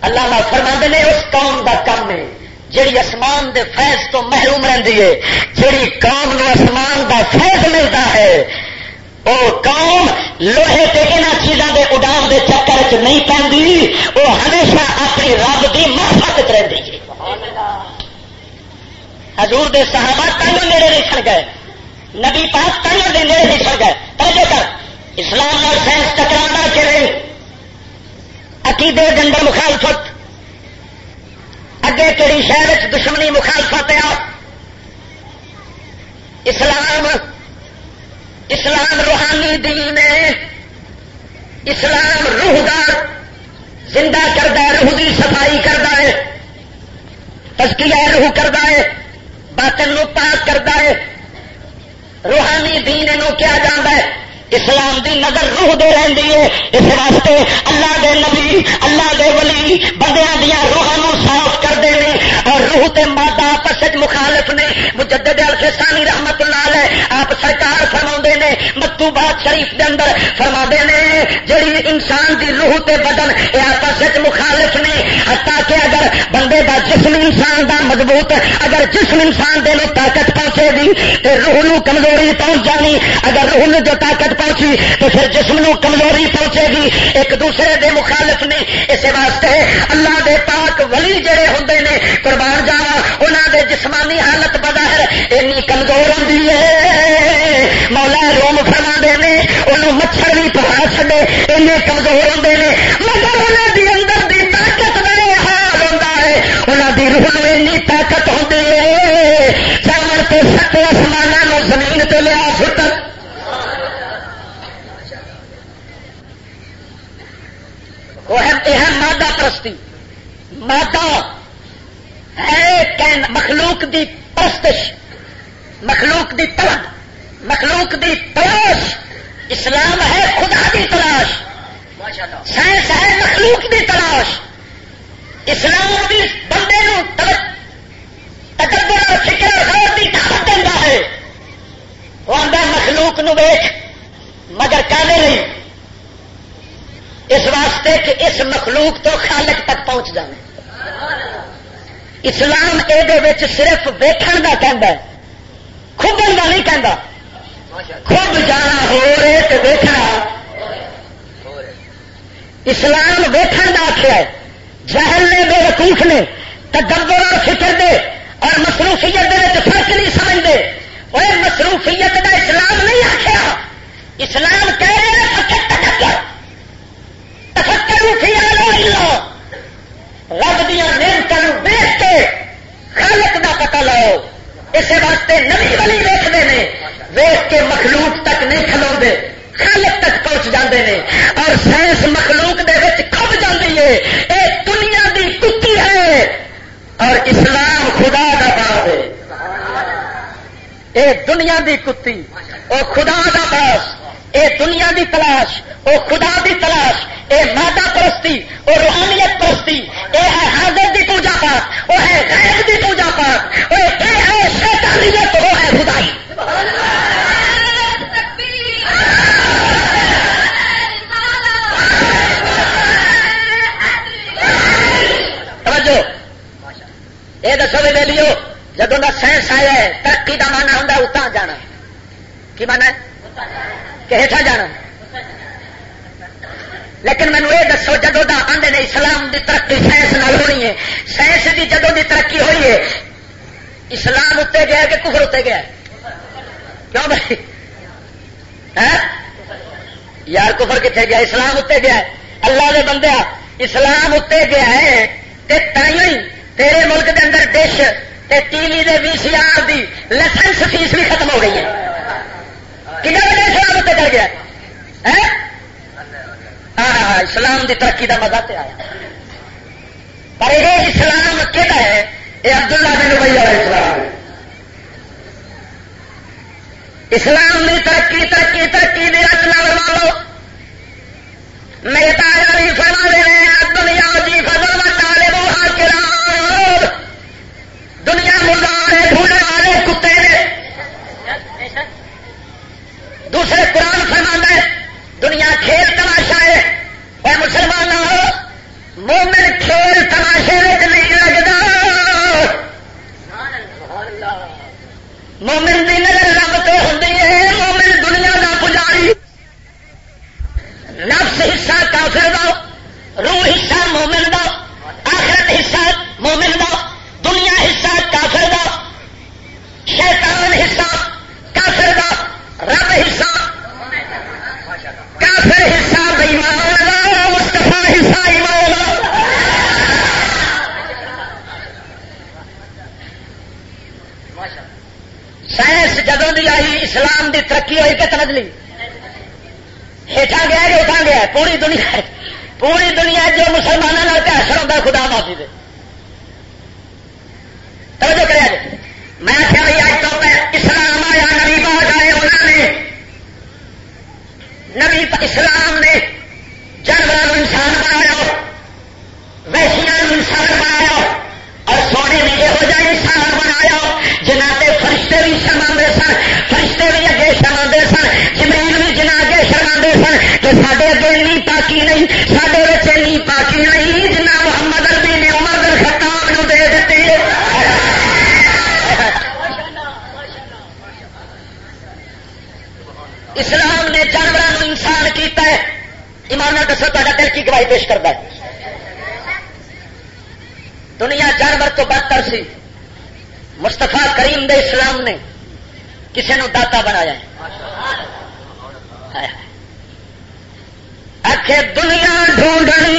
اللہ نے فرما نے اس قوم دا کم ہے۔ جیڑی اسمان دے فیض تو محروم رہی ہے جیڑی قوم نو اسمان دا فیض ملتا ہے۔ وہ قوم لوہے کے یہاں چیزوں کے اڈان کے چکر چ نہیں پی وہ ہمیشہ اپنی رب کی محفت رہتی ہے۔ حضور دے صحابہ تنگ نیڑے نہیں سڑ گئے۔ نبی پاک تنگ دے نیڑے نہیں گئے۔ پہلے کر، اسلام اور سائنس ٹکرا کے عقیدے کے مخالفت۔ اگے کہڑی شہر دشمنی مخالفت آ اسلام اسلام روحانی دین ہے۔ اسلام روح کا زندہ کرتا ہے روح کی صفائی کرتا ہے۔ تسکیہ روح کرتا ہے۔ باطن نو پاک کرتا ہے۔ روحانی دین نو کیا جانا ہے؟ اسلام دی نظر روح دے رہی ہے۔ اس واسطے اللہ دے نبی، اللہ دے ولی، بندیاں دیا روح صاف کرتے ہیں اور روح تے مادہ آپس مخالف نے، مجدد الفسانی رحمت اللہ علیہ آپ سرکار فرما نے متو باد شریف دے اندر فرما نے، جڑی انسان دی روح تے بدن یہ آپس مخالف نے، حتیٰ کہ اگر بندے دا جسم انسان دا مضبوط، اگر جسم انسان دے لو طاقت پہنچے گی تو روح نو کمزوری پہنچ جانی، اگر روح نو جو طاقت پہنچی تو پھر جسم نو کمزوری پہنچے گی، ایک دوسرے دے مخالف نے اس واسطے اللہ دے پاک ولی جڑے ہوں نے قربان جاوا انہوں دے جسمانی حالت بظاہر اینی کمزور ہوں مولا روم فرما دے نے، انہوں مچھر بھی پڑھا چڈے این کمزور ہوں نے۔ مگر انہوں دی اندر دی طاقت بڑے حال ہوتا ہے۔ انہوں دی روح میں اینی طاقت ہوتی ہے۔ چاول کے ستے آسمان زمین پہ لیا سٹک وہ ہے مادہ پرستی۔ مادہ مخلوق دی پرستش، مخلوق دی طلب، مخلوق دی تلاش، اسلام ہے خدا دی تلاش۔ سائنس ہے مخلوق دی تلاش۔ اسلام بھی بندے نو تکبر اور فکر غور کی طاقت دینا ہے۔ وہ آدھا مخلوق نو ویخ مگر کالے نہیں؟ اس واسطے کہ اس مخلوق تو خالق تک پہنچ جانے اسلام یہ صرف ویکن کا کہہ خوبن کا نہیں کہہ خوب جانا ہو رہے تو ویکنا اسلام ویکن کا آخیا ہے، جہل نے بے وقوف نے، تدبر اور فکر دے اور مصروفیت دے فرق نہیں سمجھتے وہ مصروفیت کا اسلام نہیں آخیا اسلام کہہ رہے ہیں رب دیا نعمتوں دیکھ کے خالق کا پتا لاؤ۔ اس واسطے نبی والی ویستے ہیں ویخ کے مخلوق تک نہیں کھلو خالق تک پہنچ جاتے ہیں اور سائنس مخلوق دے کھب جاتی ہے۔ یہ دنیا دی کتی ہے۔ اور اسلام خدا کا باپ ہے۔ یہ دنیا دی کتی۔ وہ خدا کا باس اے دنیا دی تلاش، او خدا دی تلاش، اے مادہ پرستی، او روحانیت پرستی، اے ہے حاضر دی پوجا پاٹ وہ ہے غیب دی پوجا پاٹ وہ اے ہے شیطانیت وہ ہے خدائی۔ توجہ۔ یہ دسو بھی لیو جدوں کا سائنس آیا ہے، ترقی کا مانا ہوں اتنا جانا کی مانا ہے؟ کہ ہیٹا جانا۔ لیکن مینو یہ دسو، جدو دا آدھے نے اسلام دی ترقی سائنس نال ہونی ہے، سائنس دی جدو دی ترقی ہوئی ہے، اسلام اتنے گیا کہ کفر اتنے گیا کیوں بھائی؟ ہاں؟ یار کفر کتنے گیا؟ اسلام اتنے گیا اللہ دے بندے اسلام اتنے گیا ہے تیرے ملک دے اندر ڈش ٹی وی دے وی سی آر دی لائسنس فیس بھی ختم ہو گئی ہے۔ کتنے بجے اسلام اتنے چل گیا؟ ہاں،, ہاں،, ہاں اسلام کی ترقی کا مزہ تو آیا۔ پر یہ اسلام کہتا ہے، یہ عبداللہ بن ربئی والا اسلام ہے۔ اسلام کی ترقی ترقی ترقی کی رچنا بنا لو۔ میرے تاجا بھی فرما دے رہے ہیں دنیا جی فضل میں ڈالے وہ ہاتھ دنیا مردار ہے ڈھونڈنے والے کتے دوسرے قرآن فرمانا ہے، دنیا کھیل تماشا ہے۔ اور مسلمان مومن کھیل تماشے نہیں لگتا۔ مومن کی نظر رب تو ہوں ہے، مومن دنیا کا پجاری۔ نفس حصہ کافر دو روح حصہ مومن دو آخرت حصہ مومن دو دنیا حصہ کافر دو شیطان حصہ کافر دو رب حصہ کافر حصہ بےمان مستفا حصہ ایمان سائنس جدوں دی آئی اسلام دی ترقی ہوئی کہ سمجھ لی ہیٹا گیا کہ اٹھا گیا پوری دنیا پوری دنیا جو مسلمانوں کا اثر ہوتا خدا معافی دے۔ توجہ کرے جی میں آخیا بھائی اج تو اسلام آیا، نبی بات آئے انہوں نے۔ نبی اسلام نے جانوروں انسان بنایا ویسیا انسان بنایا، اور سونے نے یہو جہ انسان بنایا جنہ بھی شرما سن، فرشتے بھی اگے شرما سن جمیل بھی جنا اگے شرما سن کہ سارے اگے نی پاکی نہیں سارے بچے نی پاکی نہیں جنا محمد اربی نے عمر دل خطاب نو دے دیتی اسلام نے جانوروں انسان کیتا ہے۔ ایمان دسو تا دل کی گواہی پیش کرتا ہے۔ دنیا جانور تو بدتر سی۔ مستفا کریم دے اسلام نے کسی نو داتا بنایا آخ دنیا ڈھونڈنی۔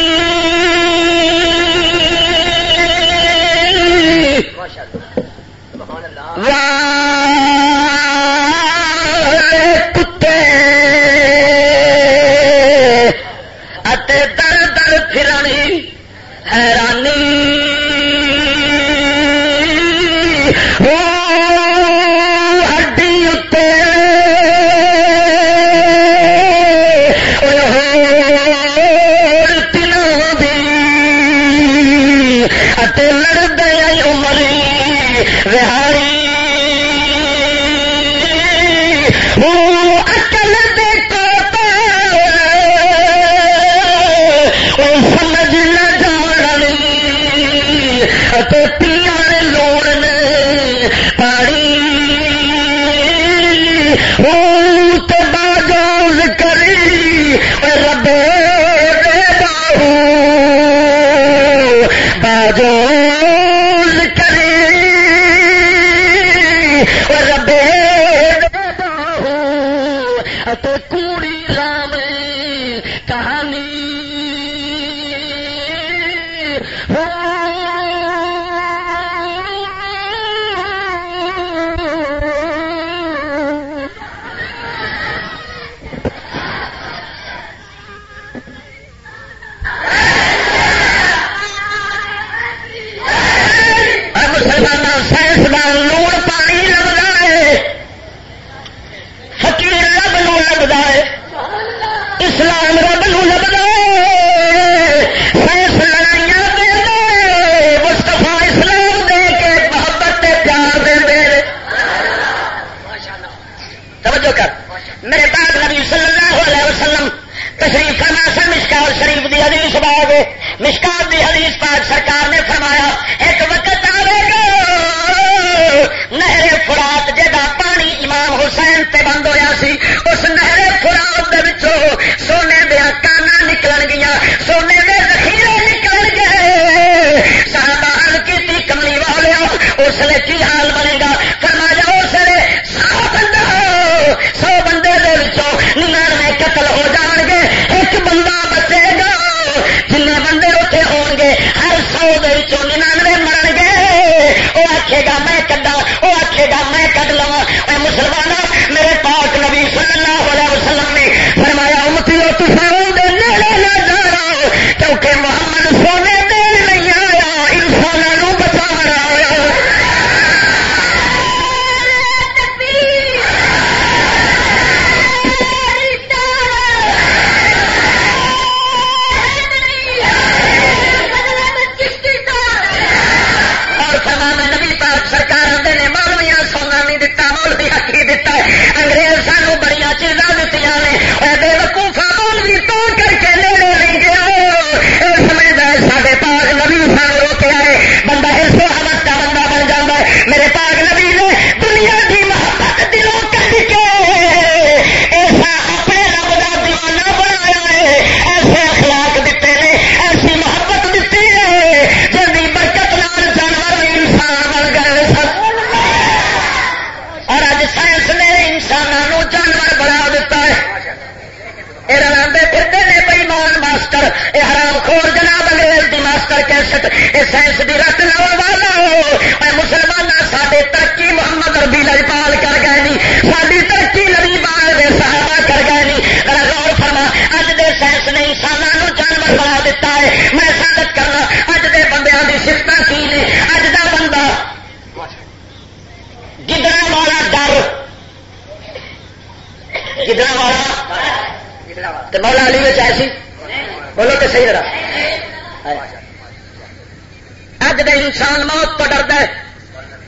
ننانوے مرن گئے وہ آخے گا میں کدا وہ آخے گا میں کد لوا مسلمان میرے پاک نبی صلی اللہ علیہ وسلم نے سائنس کی رت لاؤ والا ہو۔ مسلمان سارے ترقی محمد ربی لجپال کر گئے نہیں ساری ترقی نبی بال دے صحابہ کر گئے نہیں غور فرما، اج دے سائنس نے انسانوں جانور بنا دیتا ہے۔ میں سابت کرنا، اج دے بندیاں دی سفت کی نے۔ اج دا بندہ گدرا والا ڈر۔ گدرا والا؟ مولا علی میں سی؟ بولو تو صحیح رہا انسان موت تو ڈرد ہے۔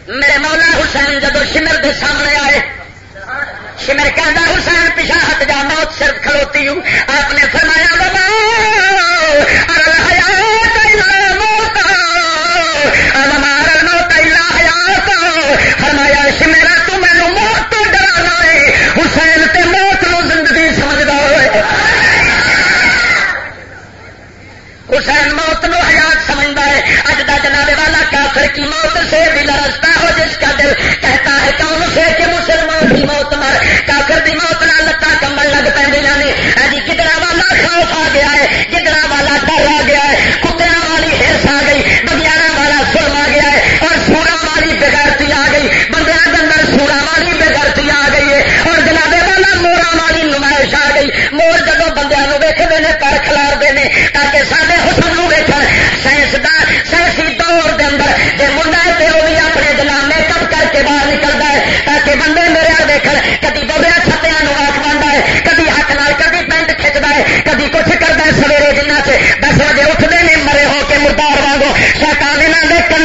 میرے مولا حسین جدو شمر دے سامنے آئے، شمر کہہ حسین، پیشہ ہٹ جا، موت صرف کھلوتی ہوں آپ نے فرمایا موت سے بھی رستہ ہو جس کا دل کہتا ہے کون سے کہ مجھ سے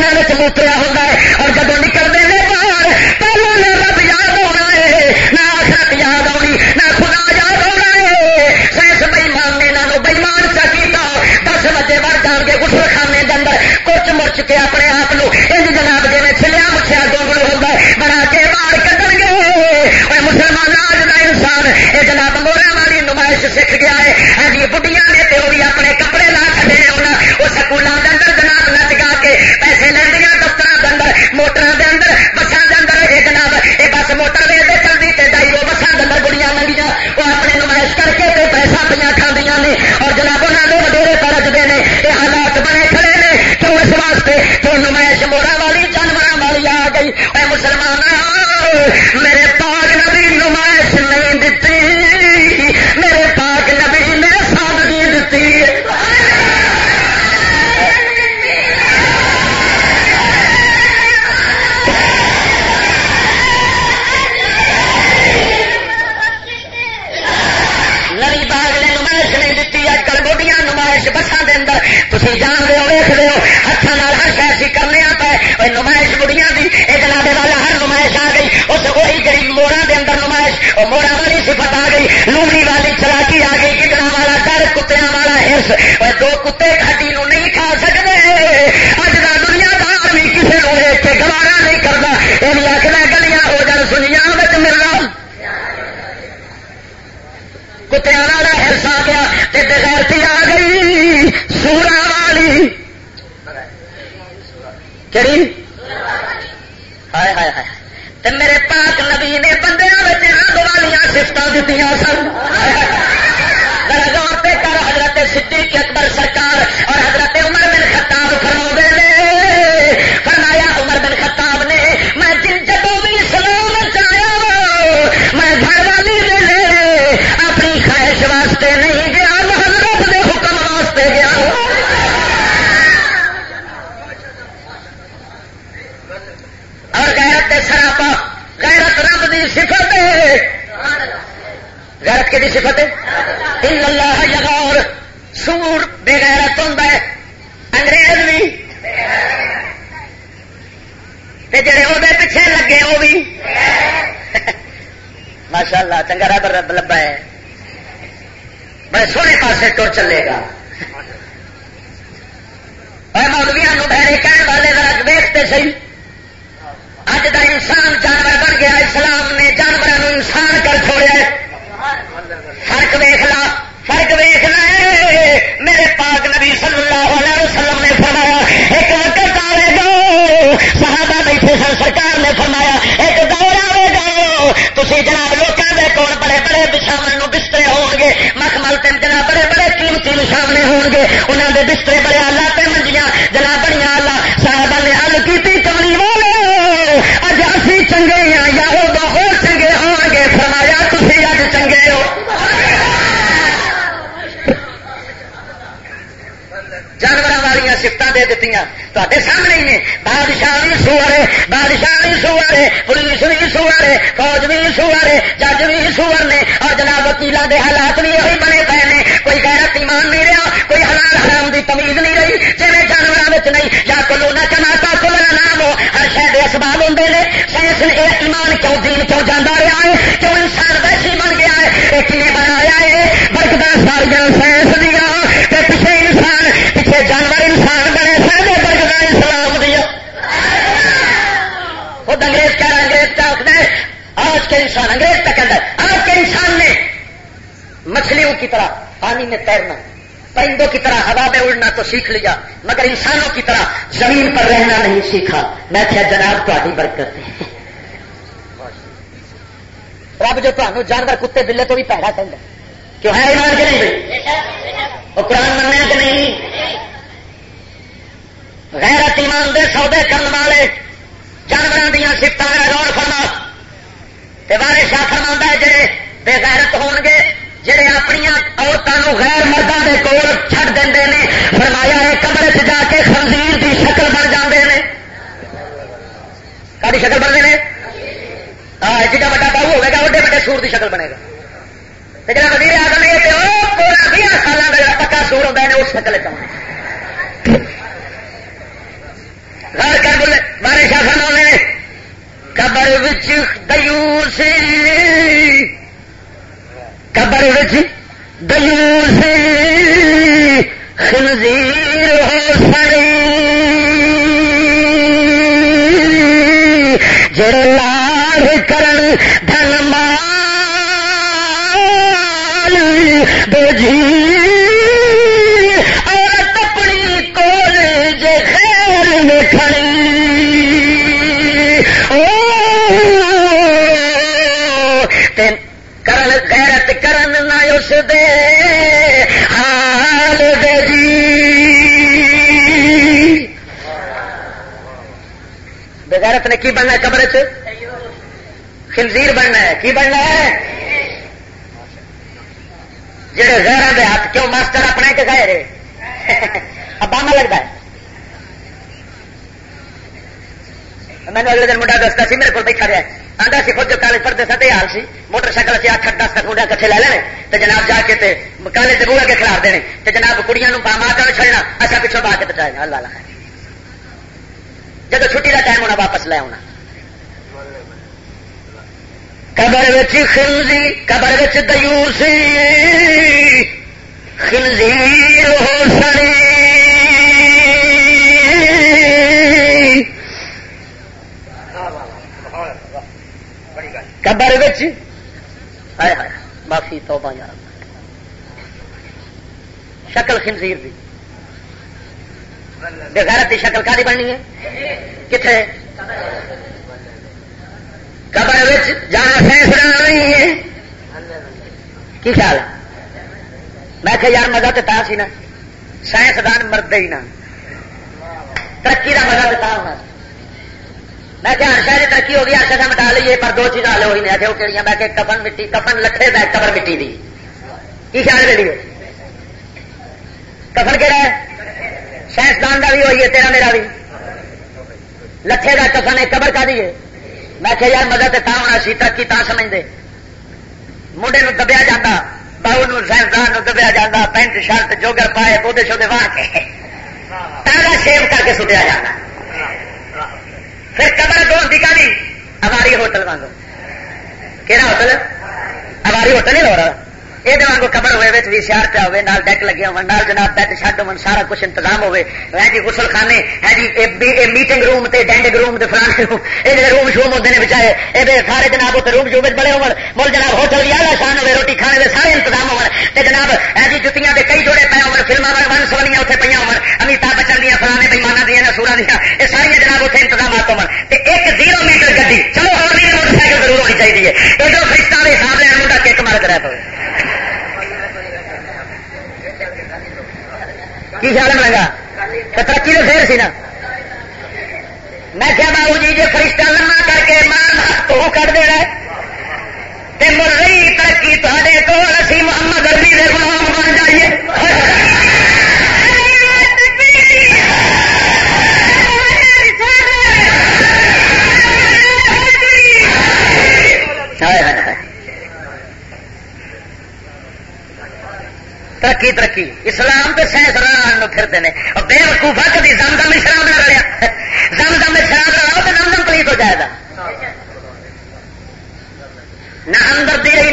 یہاں کے کنیا ہوتا ہے اور جب نکلتے ہیں باہر پہلے نے رب یاد ہونا ہے۔ نہ آخرت یاد آنی نہ خدا یاد ہونا ہے۔ سائنس بئیمان نے یہاں بئیمان چکیتا دس بجے بڑھ جان کے غسل خانے کے اندر۔ کچھ مرچ کے اپنے آپ کو جناب جی میں چلیا مچھیا گونگلو ہوتا ہے، بنا کے باہر کٹن گے مسلمان آج کا انسان یہ جناب مورا والی نمائش سیکھ گیا اس واسطے جو نمائش مورا والی جانور والی آ گئی۔ اے مسلمان میرے پاک نبی نمائش نہیں دیتی میرے پاک نبی نے سادگی دیتی نری باغ نے نمائش نہیں دیتی اج کل بوڈیاں نمائش بسان دے اندر۔ تھی جان دو ویخ دو ہاتھوں ہر شہر کرنے پہ نمائش بڑیاں دی یہ جناب والا ہر نمائش آ گئی اس وہی جی مورا دے اندر نمائش وہ مورا والی صفت آ گئی لومڑی والی چلاکی آ گئی گدڑا والا ڈر کتیا والا ہرس اور دو کتے کھٹی نو نہیں کھا سکتے اج کا دنیا دار بھی کسی کو ویچ کے گوارا نہیں کرتا یہ آخر گلیاں ہو جان سنیا ملنا کتیا والا ہرس آ گیا بغیرتی آ گئی سورا والی کہڑی ہائے ہائے ہائے۔ تے میرے پاک نبی نے بندے رنگ والیاں سفت دیتی سن۔ غیرت کی صفت ہے؟ ان اللہ یغور سور بے غیرت ہوں انگریز بھی۔ جڑے وہ پیچھے لگے وہ بھی۔ ماشاء اللہ چنگا رب رب لبا ہے۔ بڑے سونے پاسے ٹر چلے گا۔ اور مولویا بہرے کہنے والے ذرا دیکھتے صحیح۔ اج کا انسان جانور بن گیا اسلام نے جانوروں انسان کر چھوڑیا فرق ویخ لا فرق ویخ ل میرے پاک نبی صلی اللہ علیہ وسلم نے فرمایا، ایک وقت آئے گا صحابہ بیٹھے سن، سرکار نے فرمایا، ایک دور آئے گا تھی جناب لوگوں کے کول بڑے بڑے بچھاو بسترے ہو گے مخمل تین جناب بڑے بڑے قیمتی بچھاونے ہو گے انہوں کے بسترے بڑے آلہ تے منجیاں۔ جناب بڑی آلہ صاحبہ نے حل کی کملی والے اج اسی چنگے ہاں یا وہ بہت چنگے آن گے فرمایا تھی اج چنگے ہو جانور والی سفتوں کے دے دیتی تے سامنے ہی بادشاہ بھی سور ہے بادشاہ بھی سور ہے پولیس بھی سور ہے فوج بھی سور ہے جج بھی سور نے اور جناب وکیلوں کے حالات بھی وہی بنے پے نے۔ کوئی غیرت ایمان نہیں رہا، کوئی حلال حرام دی تمیز نہیں رہی۔ جی جانوروں نہیں، یا کلو نہ چماتا کلو نام ہو ہر شہر اسباب ہوں نے۔ سائنس نے ایمان کیوں دین کیوں جانا رہا ہے؟ کیوں انسان ویسی بن گیا ہے؟ یہ کھے بنایا ہے؟ برکت ساریا سائنس دیا پیچھے انسان، پیچھے جانور انسان اسلام دیا۔ خود انگریز کہہ رہا انگریز کیا آخر ہے۔ آج کے انسان انگریز کا کہتا ہے۔ آج کے انسان نے مچھلیوں کی طرح پانی میں تیرنا، پرندوں کی طرح ہوا میں اڑنا تو سیکھ لیا، مگر انسانوں کی طرح زمین پر رہنا نہیں سیکھا۔ میں کیا جناب تاری برکت ہے۔ رب جو تمہیں جانور، کتے، بلے تو بھی پیڑا کہہ کیوں ہے ایمان کے نہیں وہ قرآن منیا کہ نہیں؟ غیرت ایمان دے سودے کرنے والے جانوروں دیا سفت غور فرما بارے شاہ فرما ہے جی بے غیرت ہون گے جہے اپنی عورتوں غیر مردوں کے کول چڑ دے فرمایا ہے کمرے سے جا کے خنزیر کی شکل بن جاتے ہیں کا شکل بنتے ہیں جا بڑا باہو ہوگا وڈے وڈے سور کی شکل بنے گا۔ جا وزیر آدم یہ پورا بھی سالوں کا جا پکا سور ہوتا ہے اس شکل چاہیے گھر کر بولے مارے شاہ فرما نے قبر دیوس قبر دلو سے خنزیر ہو سڑی۔ جڑ لاڑ کرن، دھن مال دو جی دے حال دے جی۔ بغیرت نے کی بننا ہے قبر چ؟ خنزیر بننا ہے۔ کی بننا ہے؟ جڑے زہر دے ہاتھ کیوں ماسٹر اپنا کے گئے رہے؟ لگتا ہے۔ میں نے اگلے دن منڈا دستا سی، میرے کو بیٹھا رہا آدھا سی خود جو کالج پڑھتے ستے حال سی۔ موٹر سائیکل سے اٹھ دس تک منڈا کٹھے لے لینے۔ تو جناب جا کے کالج سے بولا کے خلاف دینے۔ تو جناب کڑیاں ماں کا چڑنا اچھا پچھوں با کے بچائے۔ اللہ اللہ جب چھٹی کا ٹائم ہونا، واپس لے آنا قبر خنزی، قبر دیوسی۔ خنزیر ہو سڑی۔ جی۔ معافی تو یار شکل خنزیر دی۔ بغیرت کی شکل کاری بننی ہے؟ کتنے قبر جانا فیصلہ نہیں ہے۔ کی خیال ہے؟ میں کہ یار، مزہ تو سی نا۔ سائنسدان مرد ہی نا۔ ترقی کا مزہ تو ہونا میں کہ ہر شاید ترقی ہو گئی، ہر شاید مٹا لیے، پر دو چیزاں لے ہوئی نے. وہ کہڑی میں کہ کفن مٹی کفن لکھے دا قبر مٹی دی۔ کی خیال لے لیے کفن کہڑا ہے؟ سائنسدان کا بھی ہوئی ہے، تیرا میرا بھی۔ لکھے کا کفن ہے، قبر کا دیے میں کہ یار مدد تا ہونا سی، ترقی تا سمجھتے منڈے دبیا جاتا باؤ سائنسدان دبیا جاتا پینٹ، شرٹ، جوگر پائے پودے شودے واہ کے۔ تازہ شیو کر کے سٹیا جاتا پھر قبر دوست دکھا دی ہماری ہوٹل مانگو کہڑا ہوٹل؟ اواری ہوٹل ہی لو رہا یہ وگو قبر ہوئے بھی سیار پیا ہوئے نال ڈیک لگے ہو نال جناب بیڈ شڈ ہو سارا کچھ انتظام ہوئے ہے جی غسل خانے ہے جی میٹنگ روم تے ڈینڈنگ روم تے فلانے روم یہ روم شوم ہوتے ہیں بچائے یہ سارے جناب اتنے روم شوم بڑے ہو جناب ہوٹل بھی آلہ شان ہوئے روٹی کھانے کے سارے انتظام ہو جناب ہے جی جتیاں کے کئی جوڑے پے ہو فلما ون سونیاں اتنے پہ ہو امیتاب بچن دیا فلانے بےمانا دیا سورا دیا یہ ساری جناب اتنے انتظامات ہو ایک زیرو میٹر گی چلو اور بھی موٹر سائیکل ضرور ہونی چاہیے ادھر فرشتہ کے حساب لینا منڈا کیک مار کر پہ کی خیال بنے گا تو ترقی تو پھر سی نا۔ میں کیا بابو جی جی فرشتہ لما کر کے مان تو کر دے رہا مل رہی ترقی تے کول، اسی محمد عربی دے غلام بن جائیے۔ ترقی ترقی. اسلام تو سائنس رن پھرتے ہیں اور بے وقوفا کبھی زم دم شراب نہ رلیا زم دم شراب رلاؤ تو نم دم پلیت ہو جائے گا. نہ ہمدردی رہی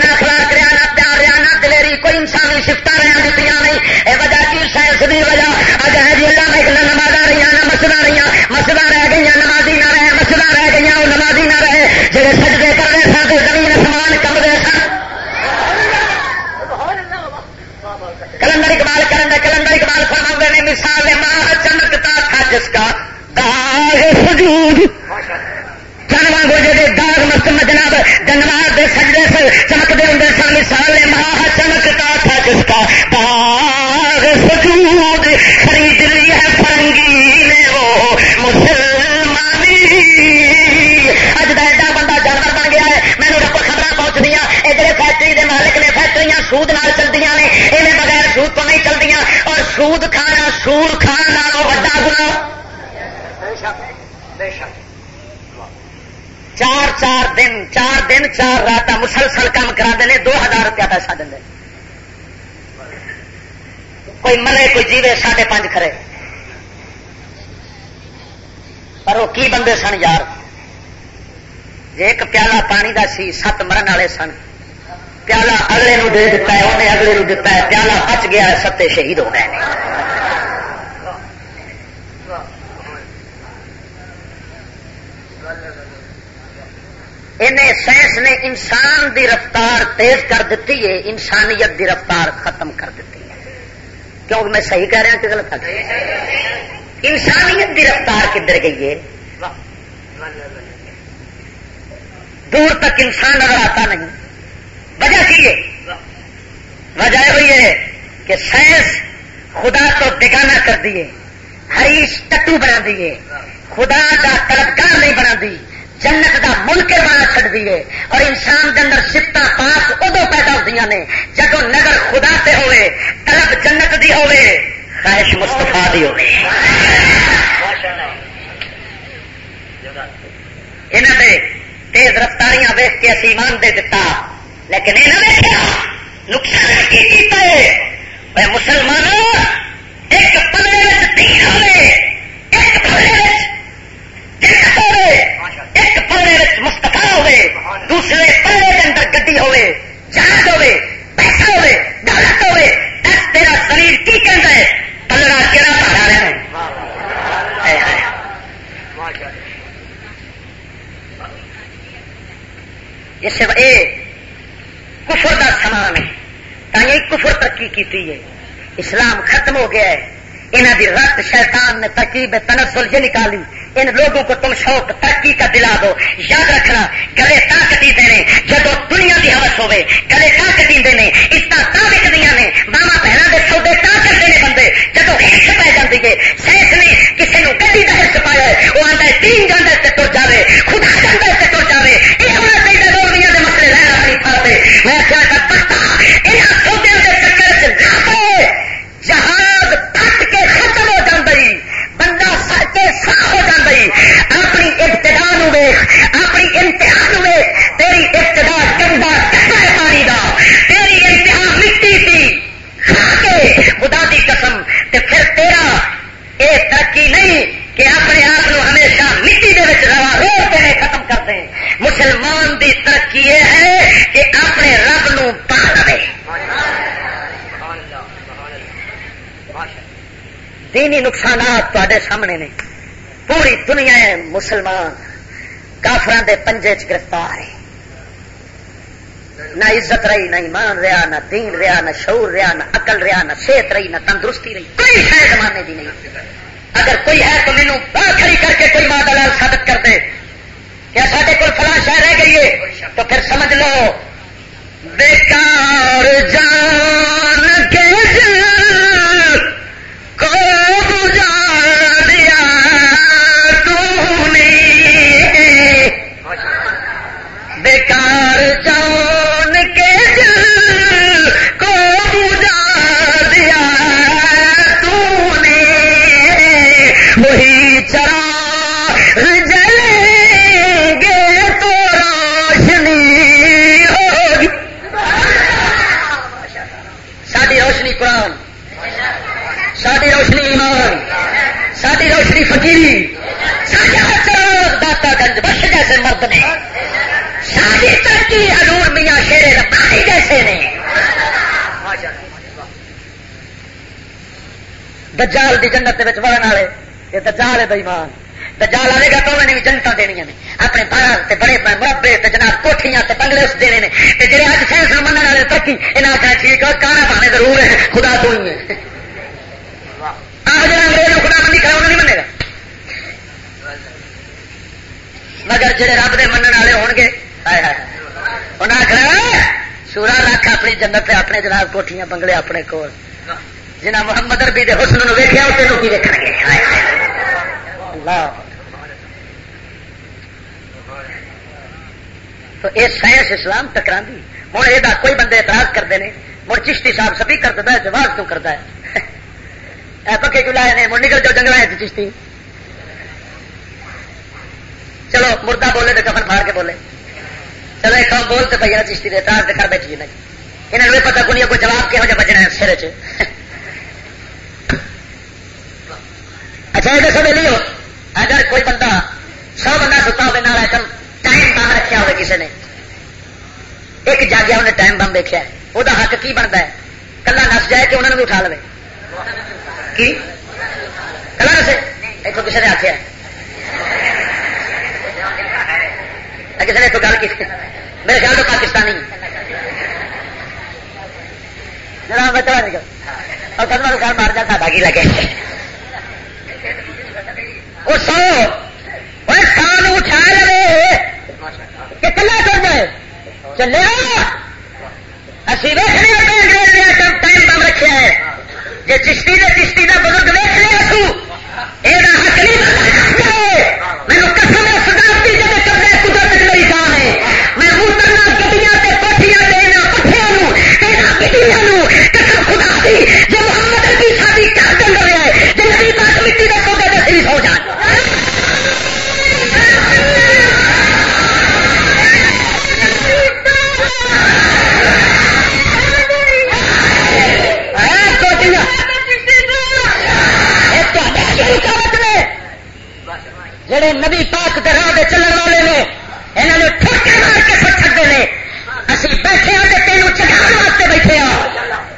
سور کھانا وا گنا چار چار دن چار دن چار رات مسلسل کام کرا دے دو ہزار روپیہ پیسہ دیں کوئی مرے کوئی جیوے ساڑھے پانچ کرے پر وہ کی بندے سن یار؟ جی ایک پیالہ پانی کا سی سات مرن والے سن۔ پیالہ اگلے نو دے دیتا ہے انہیں اگلے نو دیتا ہے پیالہ بچ گیا ستے شہید ہو گئے انہیں سائنس نے انسان دی رفتار تیز کر دیتی ہے، انسانیت دی رفتار ختم کر دیتی ہے۔ کیونکہ میں صحیح کہہ رہا کہ غلط انسانیت دی رفتار کدھر گئی ہے؟ دور تک انسان نظر آتا نہیں۔ وجہ کی ہے؟ وجہ ہوئی ہے کہ سائنس خدا تو بگانا کر دیے ہریش ٹٹو بنا دیے خدا کا طلبگار نہیں بنا دی۔ جنت کا منکر بنا چڑ دیے اور انسان کے اندر سفت پاس ادو پیدا ہوتی نے جب نظر خدا سے ہوئے طلب جنت دی ہوئے خواہش مستفا دی ہوئے۔ یہاں تیز رفتاریاں ویخ کے اسی ایمان دے دیتا لیکن یہ نہ دیکھا نقصان کی مسلمانوں ایک پلے تین ہوئے ایک پلے ایک پلے مستقا ہوے دوسرے پلے کے اندر گڈی ہوے جہاز ہوے پیسہ ہوے دولت ہوے دس تیرا شریر کی کہنا ہے پلڑا کہڑا پڑا رہا ہے اس کفر کا سامان ہے تھی کفر ترقی کی ہے اسلام ختم ہو گیا ہے انہوں کی رت شیطان نے ترکیب تنسل یہ نکالی۔ ان لوگوں کو تم شوق، ترقی کا دلا دو۔ یاد رکھنا، گلے تا کٹی دینے۔ جب دنیا کی حوث ہوئے، گلے تا کٹی دینے۔ اس طرح تا وکدیاں نے ماما بہن کے سودے تا کرتے ہیں بندے۔ جب ہرس پی جاتی ہے سائنس نے کسی نے گی کا ہرس پایا وہ آتا ہے تین جانا سے تر جائے خدا جانا سے تر جائے یہ ہونا چاہیے دو دنیا کے مسئلے رہنا اپنی تھر پہ میں کیا کر پکتا یہاں سودے کے چکر سے جہاز پٹ کے ختم ہو جاتی بندہ سر کے صاف ہو جاتی اپنی ابتدا نو اپنی امتحان ویخ تیری ابتدا گندا کٹا ہے پانی کا تیری امتحان مٹی تھی کھا کے خدا دی قسم تے پھر تیرا یہ ترقی نہیں کہ اپنے آپ ہمیشہ مٹی دے روا روڈ دینے ختم کر دیں مسلمان دی ترقی یہ ہے کہ اپنے رب نو پا لے دینی نقصانات تے سامنے نے۔ پوری دنیا مسلمان۔ کافران دے پنجے چ گرفتار ہے۔ نہ عزت رہی، نہ ایمان رہا، نہ دین رہا، نہ شعور رہا، نہ عقل رہا، نہ صحت رہی، نہ تندرستی رہی۔ کوئی ہے زمانے کی نہیں۔ اگر کوئی ہے تو مینو کھڑی کر کے کوئی ماں دلال ثابت کر دے۔ کیا سارے کو فلاں شہر رہ گئی ہے؟ تو پھر سمجھ لو دی فکیری داتا گنج بس جیسے مرد نے. شادی ترقی حضور میاں شیر ربانی جیسے نے. دجال دی جنت وڑن والے، یہ دجال ہے بےمان. دجال آئے گا تو انہیں بھی جنتا دنیا نے. اپنے بار بڑے مربے جناب کوٹیاں بنگلے اس دینے نے. جی اج سائنس من والے ترقی یہاں آخر ٹھیک ہے، کانا پانے ضرور ہے خدا تو ہی ہے. آ جا انگریز خدا بندی کرا نہیں منے گا مگر جہے رب دے من والے ہو گے انہیں آخر سورا رکھ اپنی جنت اپنے جناب کوٹیاں بنگلے اپنے کول۔ جنہ محمد ربی دے حسن ویکیا اسے کی دیکھ گے۔ تو یہ سائنس اسلام ٹکرا دی ہوں یہ کوئی بندے اعتراض کرتے ہیں مڑ چشتی صاحب سبھی کر دیتا ہے، جواز کیوں کرتا ہے؟ پکے کیوں لائے مڑ نکل جاؤ جنگل چشتی۔ چلو، مردہ بولے تو کفن پھاڑ کے بولے۔ چلو، ایک بولتے پہ چشتی دے اعتراض کر بیٹھی نا انہوں نے پتا کون کوئی جواب کہہو جا بچنا ہے سر چ اچھا یہ دسو لیو۔ اگر کوئی بندہ سو بندہ ستا ہو ٹائم بم رکھا ہوئے کسی نے۔ ایک جاگیا انہیں ٹائم بم دیکھا وہ حق کی بنتا ہے؟ کلا نس جائے کہ انہوں نے بھی اٹھا لو کی؟ کلا نسے کسی نے آخیا کسی نے تو گل کی میرے خیال تو پاکستانی اور خیال مار جا سا کی لگے وہ سو سان اٹھا لے کہ کلا چل جائے چلے اسی ویخ ٹائم بم رکھا ہے جی چشتی نے چشتی کا بزرگ ویخ لیا سو یہ حق نہیں میرے جب کرنا قدرت میری کام ہے میں اترنا گڈیاں کوٹیاں دینا پٹھیاں خدا دی، جو محمد کی شادی کر دن رہا ہے جی کی بات مٹی کے سوتے دے سی ہو جائے جڑے نبی پاک کے راہ چلن والے نے یہاں نے ٹھوکے مار کے سٹ سکتے ہیں اسی بیٹھے ہاں تینوں چڑھا واسطے بیٹھے ہاں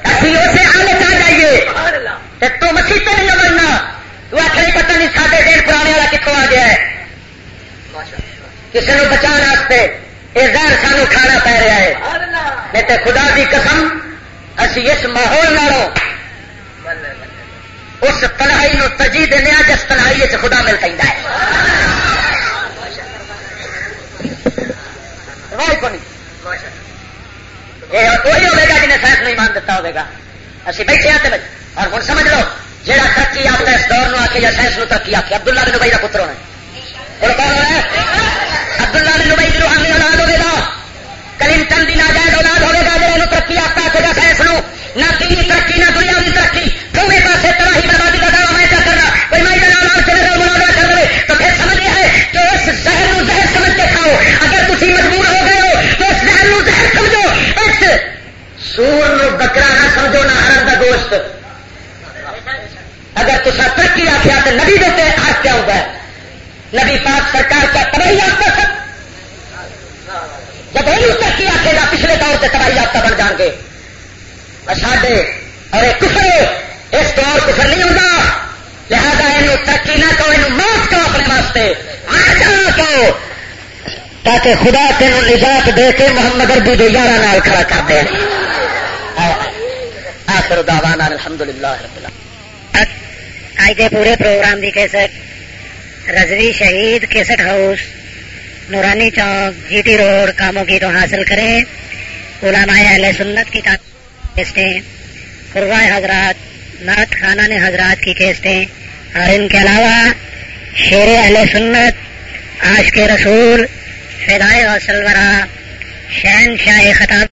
اسی اسے حالت آ جائیے تو مسیح نہیں بننا تو آخر پتہ نہیں سارے دین پرانے والا کتوں آ گیا ہے کسی نے بچانے یہ زہر سانو کھانا پی رہا ہے نہیں تو خدا کی قسم اسی اس ماحول نالوں اس تنہائی نو تجی دینا جس تنہائی خدا مل پہ وہی ہوگا جنہیں سائنس نہیں مان دیتا ہوگا اسی بیٹھے آتے بھائی اور ہوں سمجھ لو جہاں ترقی آپ اس دور نو آ کے یا سائنس نو ترقی آ عبداللہ بن بھائی کا پتر ہونا ہے کون ہے عبداللہ بن بھائی روحانی اولاد ہوگا کلنٹن کی ناجائز اولاد ہوگا جہاں ترقی آتا آ گا سائنس نو نہ دینی ترقی نہ دنیا کی ترقی دونوں پاس تباہی بربادی کا دعوی میں کیا کرنا کوئی میں نام چلے گا مناظرہ کر دے تو پھر سمجھ ہے کہ اس زہر نو زہر سمجھ کے کھاؤ اگر تھی مجبور ہو گئے ہو تو اس زہر نو زہر سمجھو اس سور نو بکرا نہ سمجھو نہ ہرن کا گوشت اگر تصا ترقی آخیا تو نبی دیتے حق کیا ہوگا نبی پاک سرکار کا تباہی یافتہ سب جب وہی ترقی آخے گا پچھلے دور سے تباہی یافتہ بن جان گے ساڈے اور ایک کفر اس دور کفر نہیں ہوتا لہذا یہ ترقی نہ کرو یہ معاف کرو اپنے واسطے کرو تاکہ خدا تین نجات دے کے محمد اربی دے یارہ نال کھڑا کر دے۔ آخر دعوانا الحمدللہ رب
آج دے پورے پروگرام دی کیسٹ، رضوی شہید کیسٹ ہاؤس، نورانی چوک جی ٹی روڈ، کاموں کی تو حاصل کریں۔ علماء اہل سنت کی کیسٹیں قربائے حضرات، نعت خانہ نے حضرات کی کیسٹیں۔ اور ان کے علاوہ، شیر اہل سنت آش کے رسول فدائے اور سلورہ شہن شاہ خطاب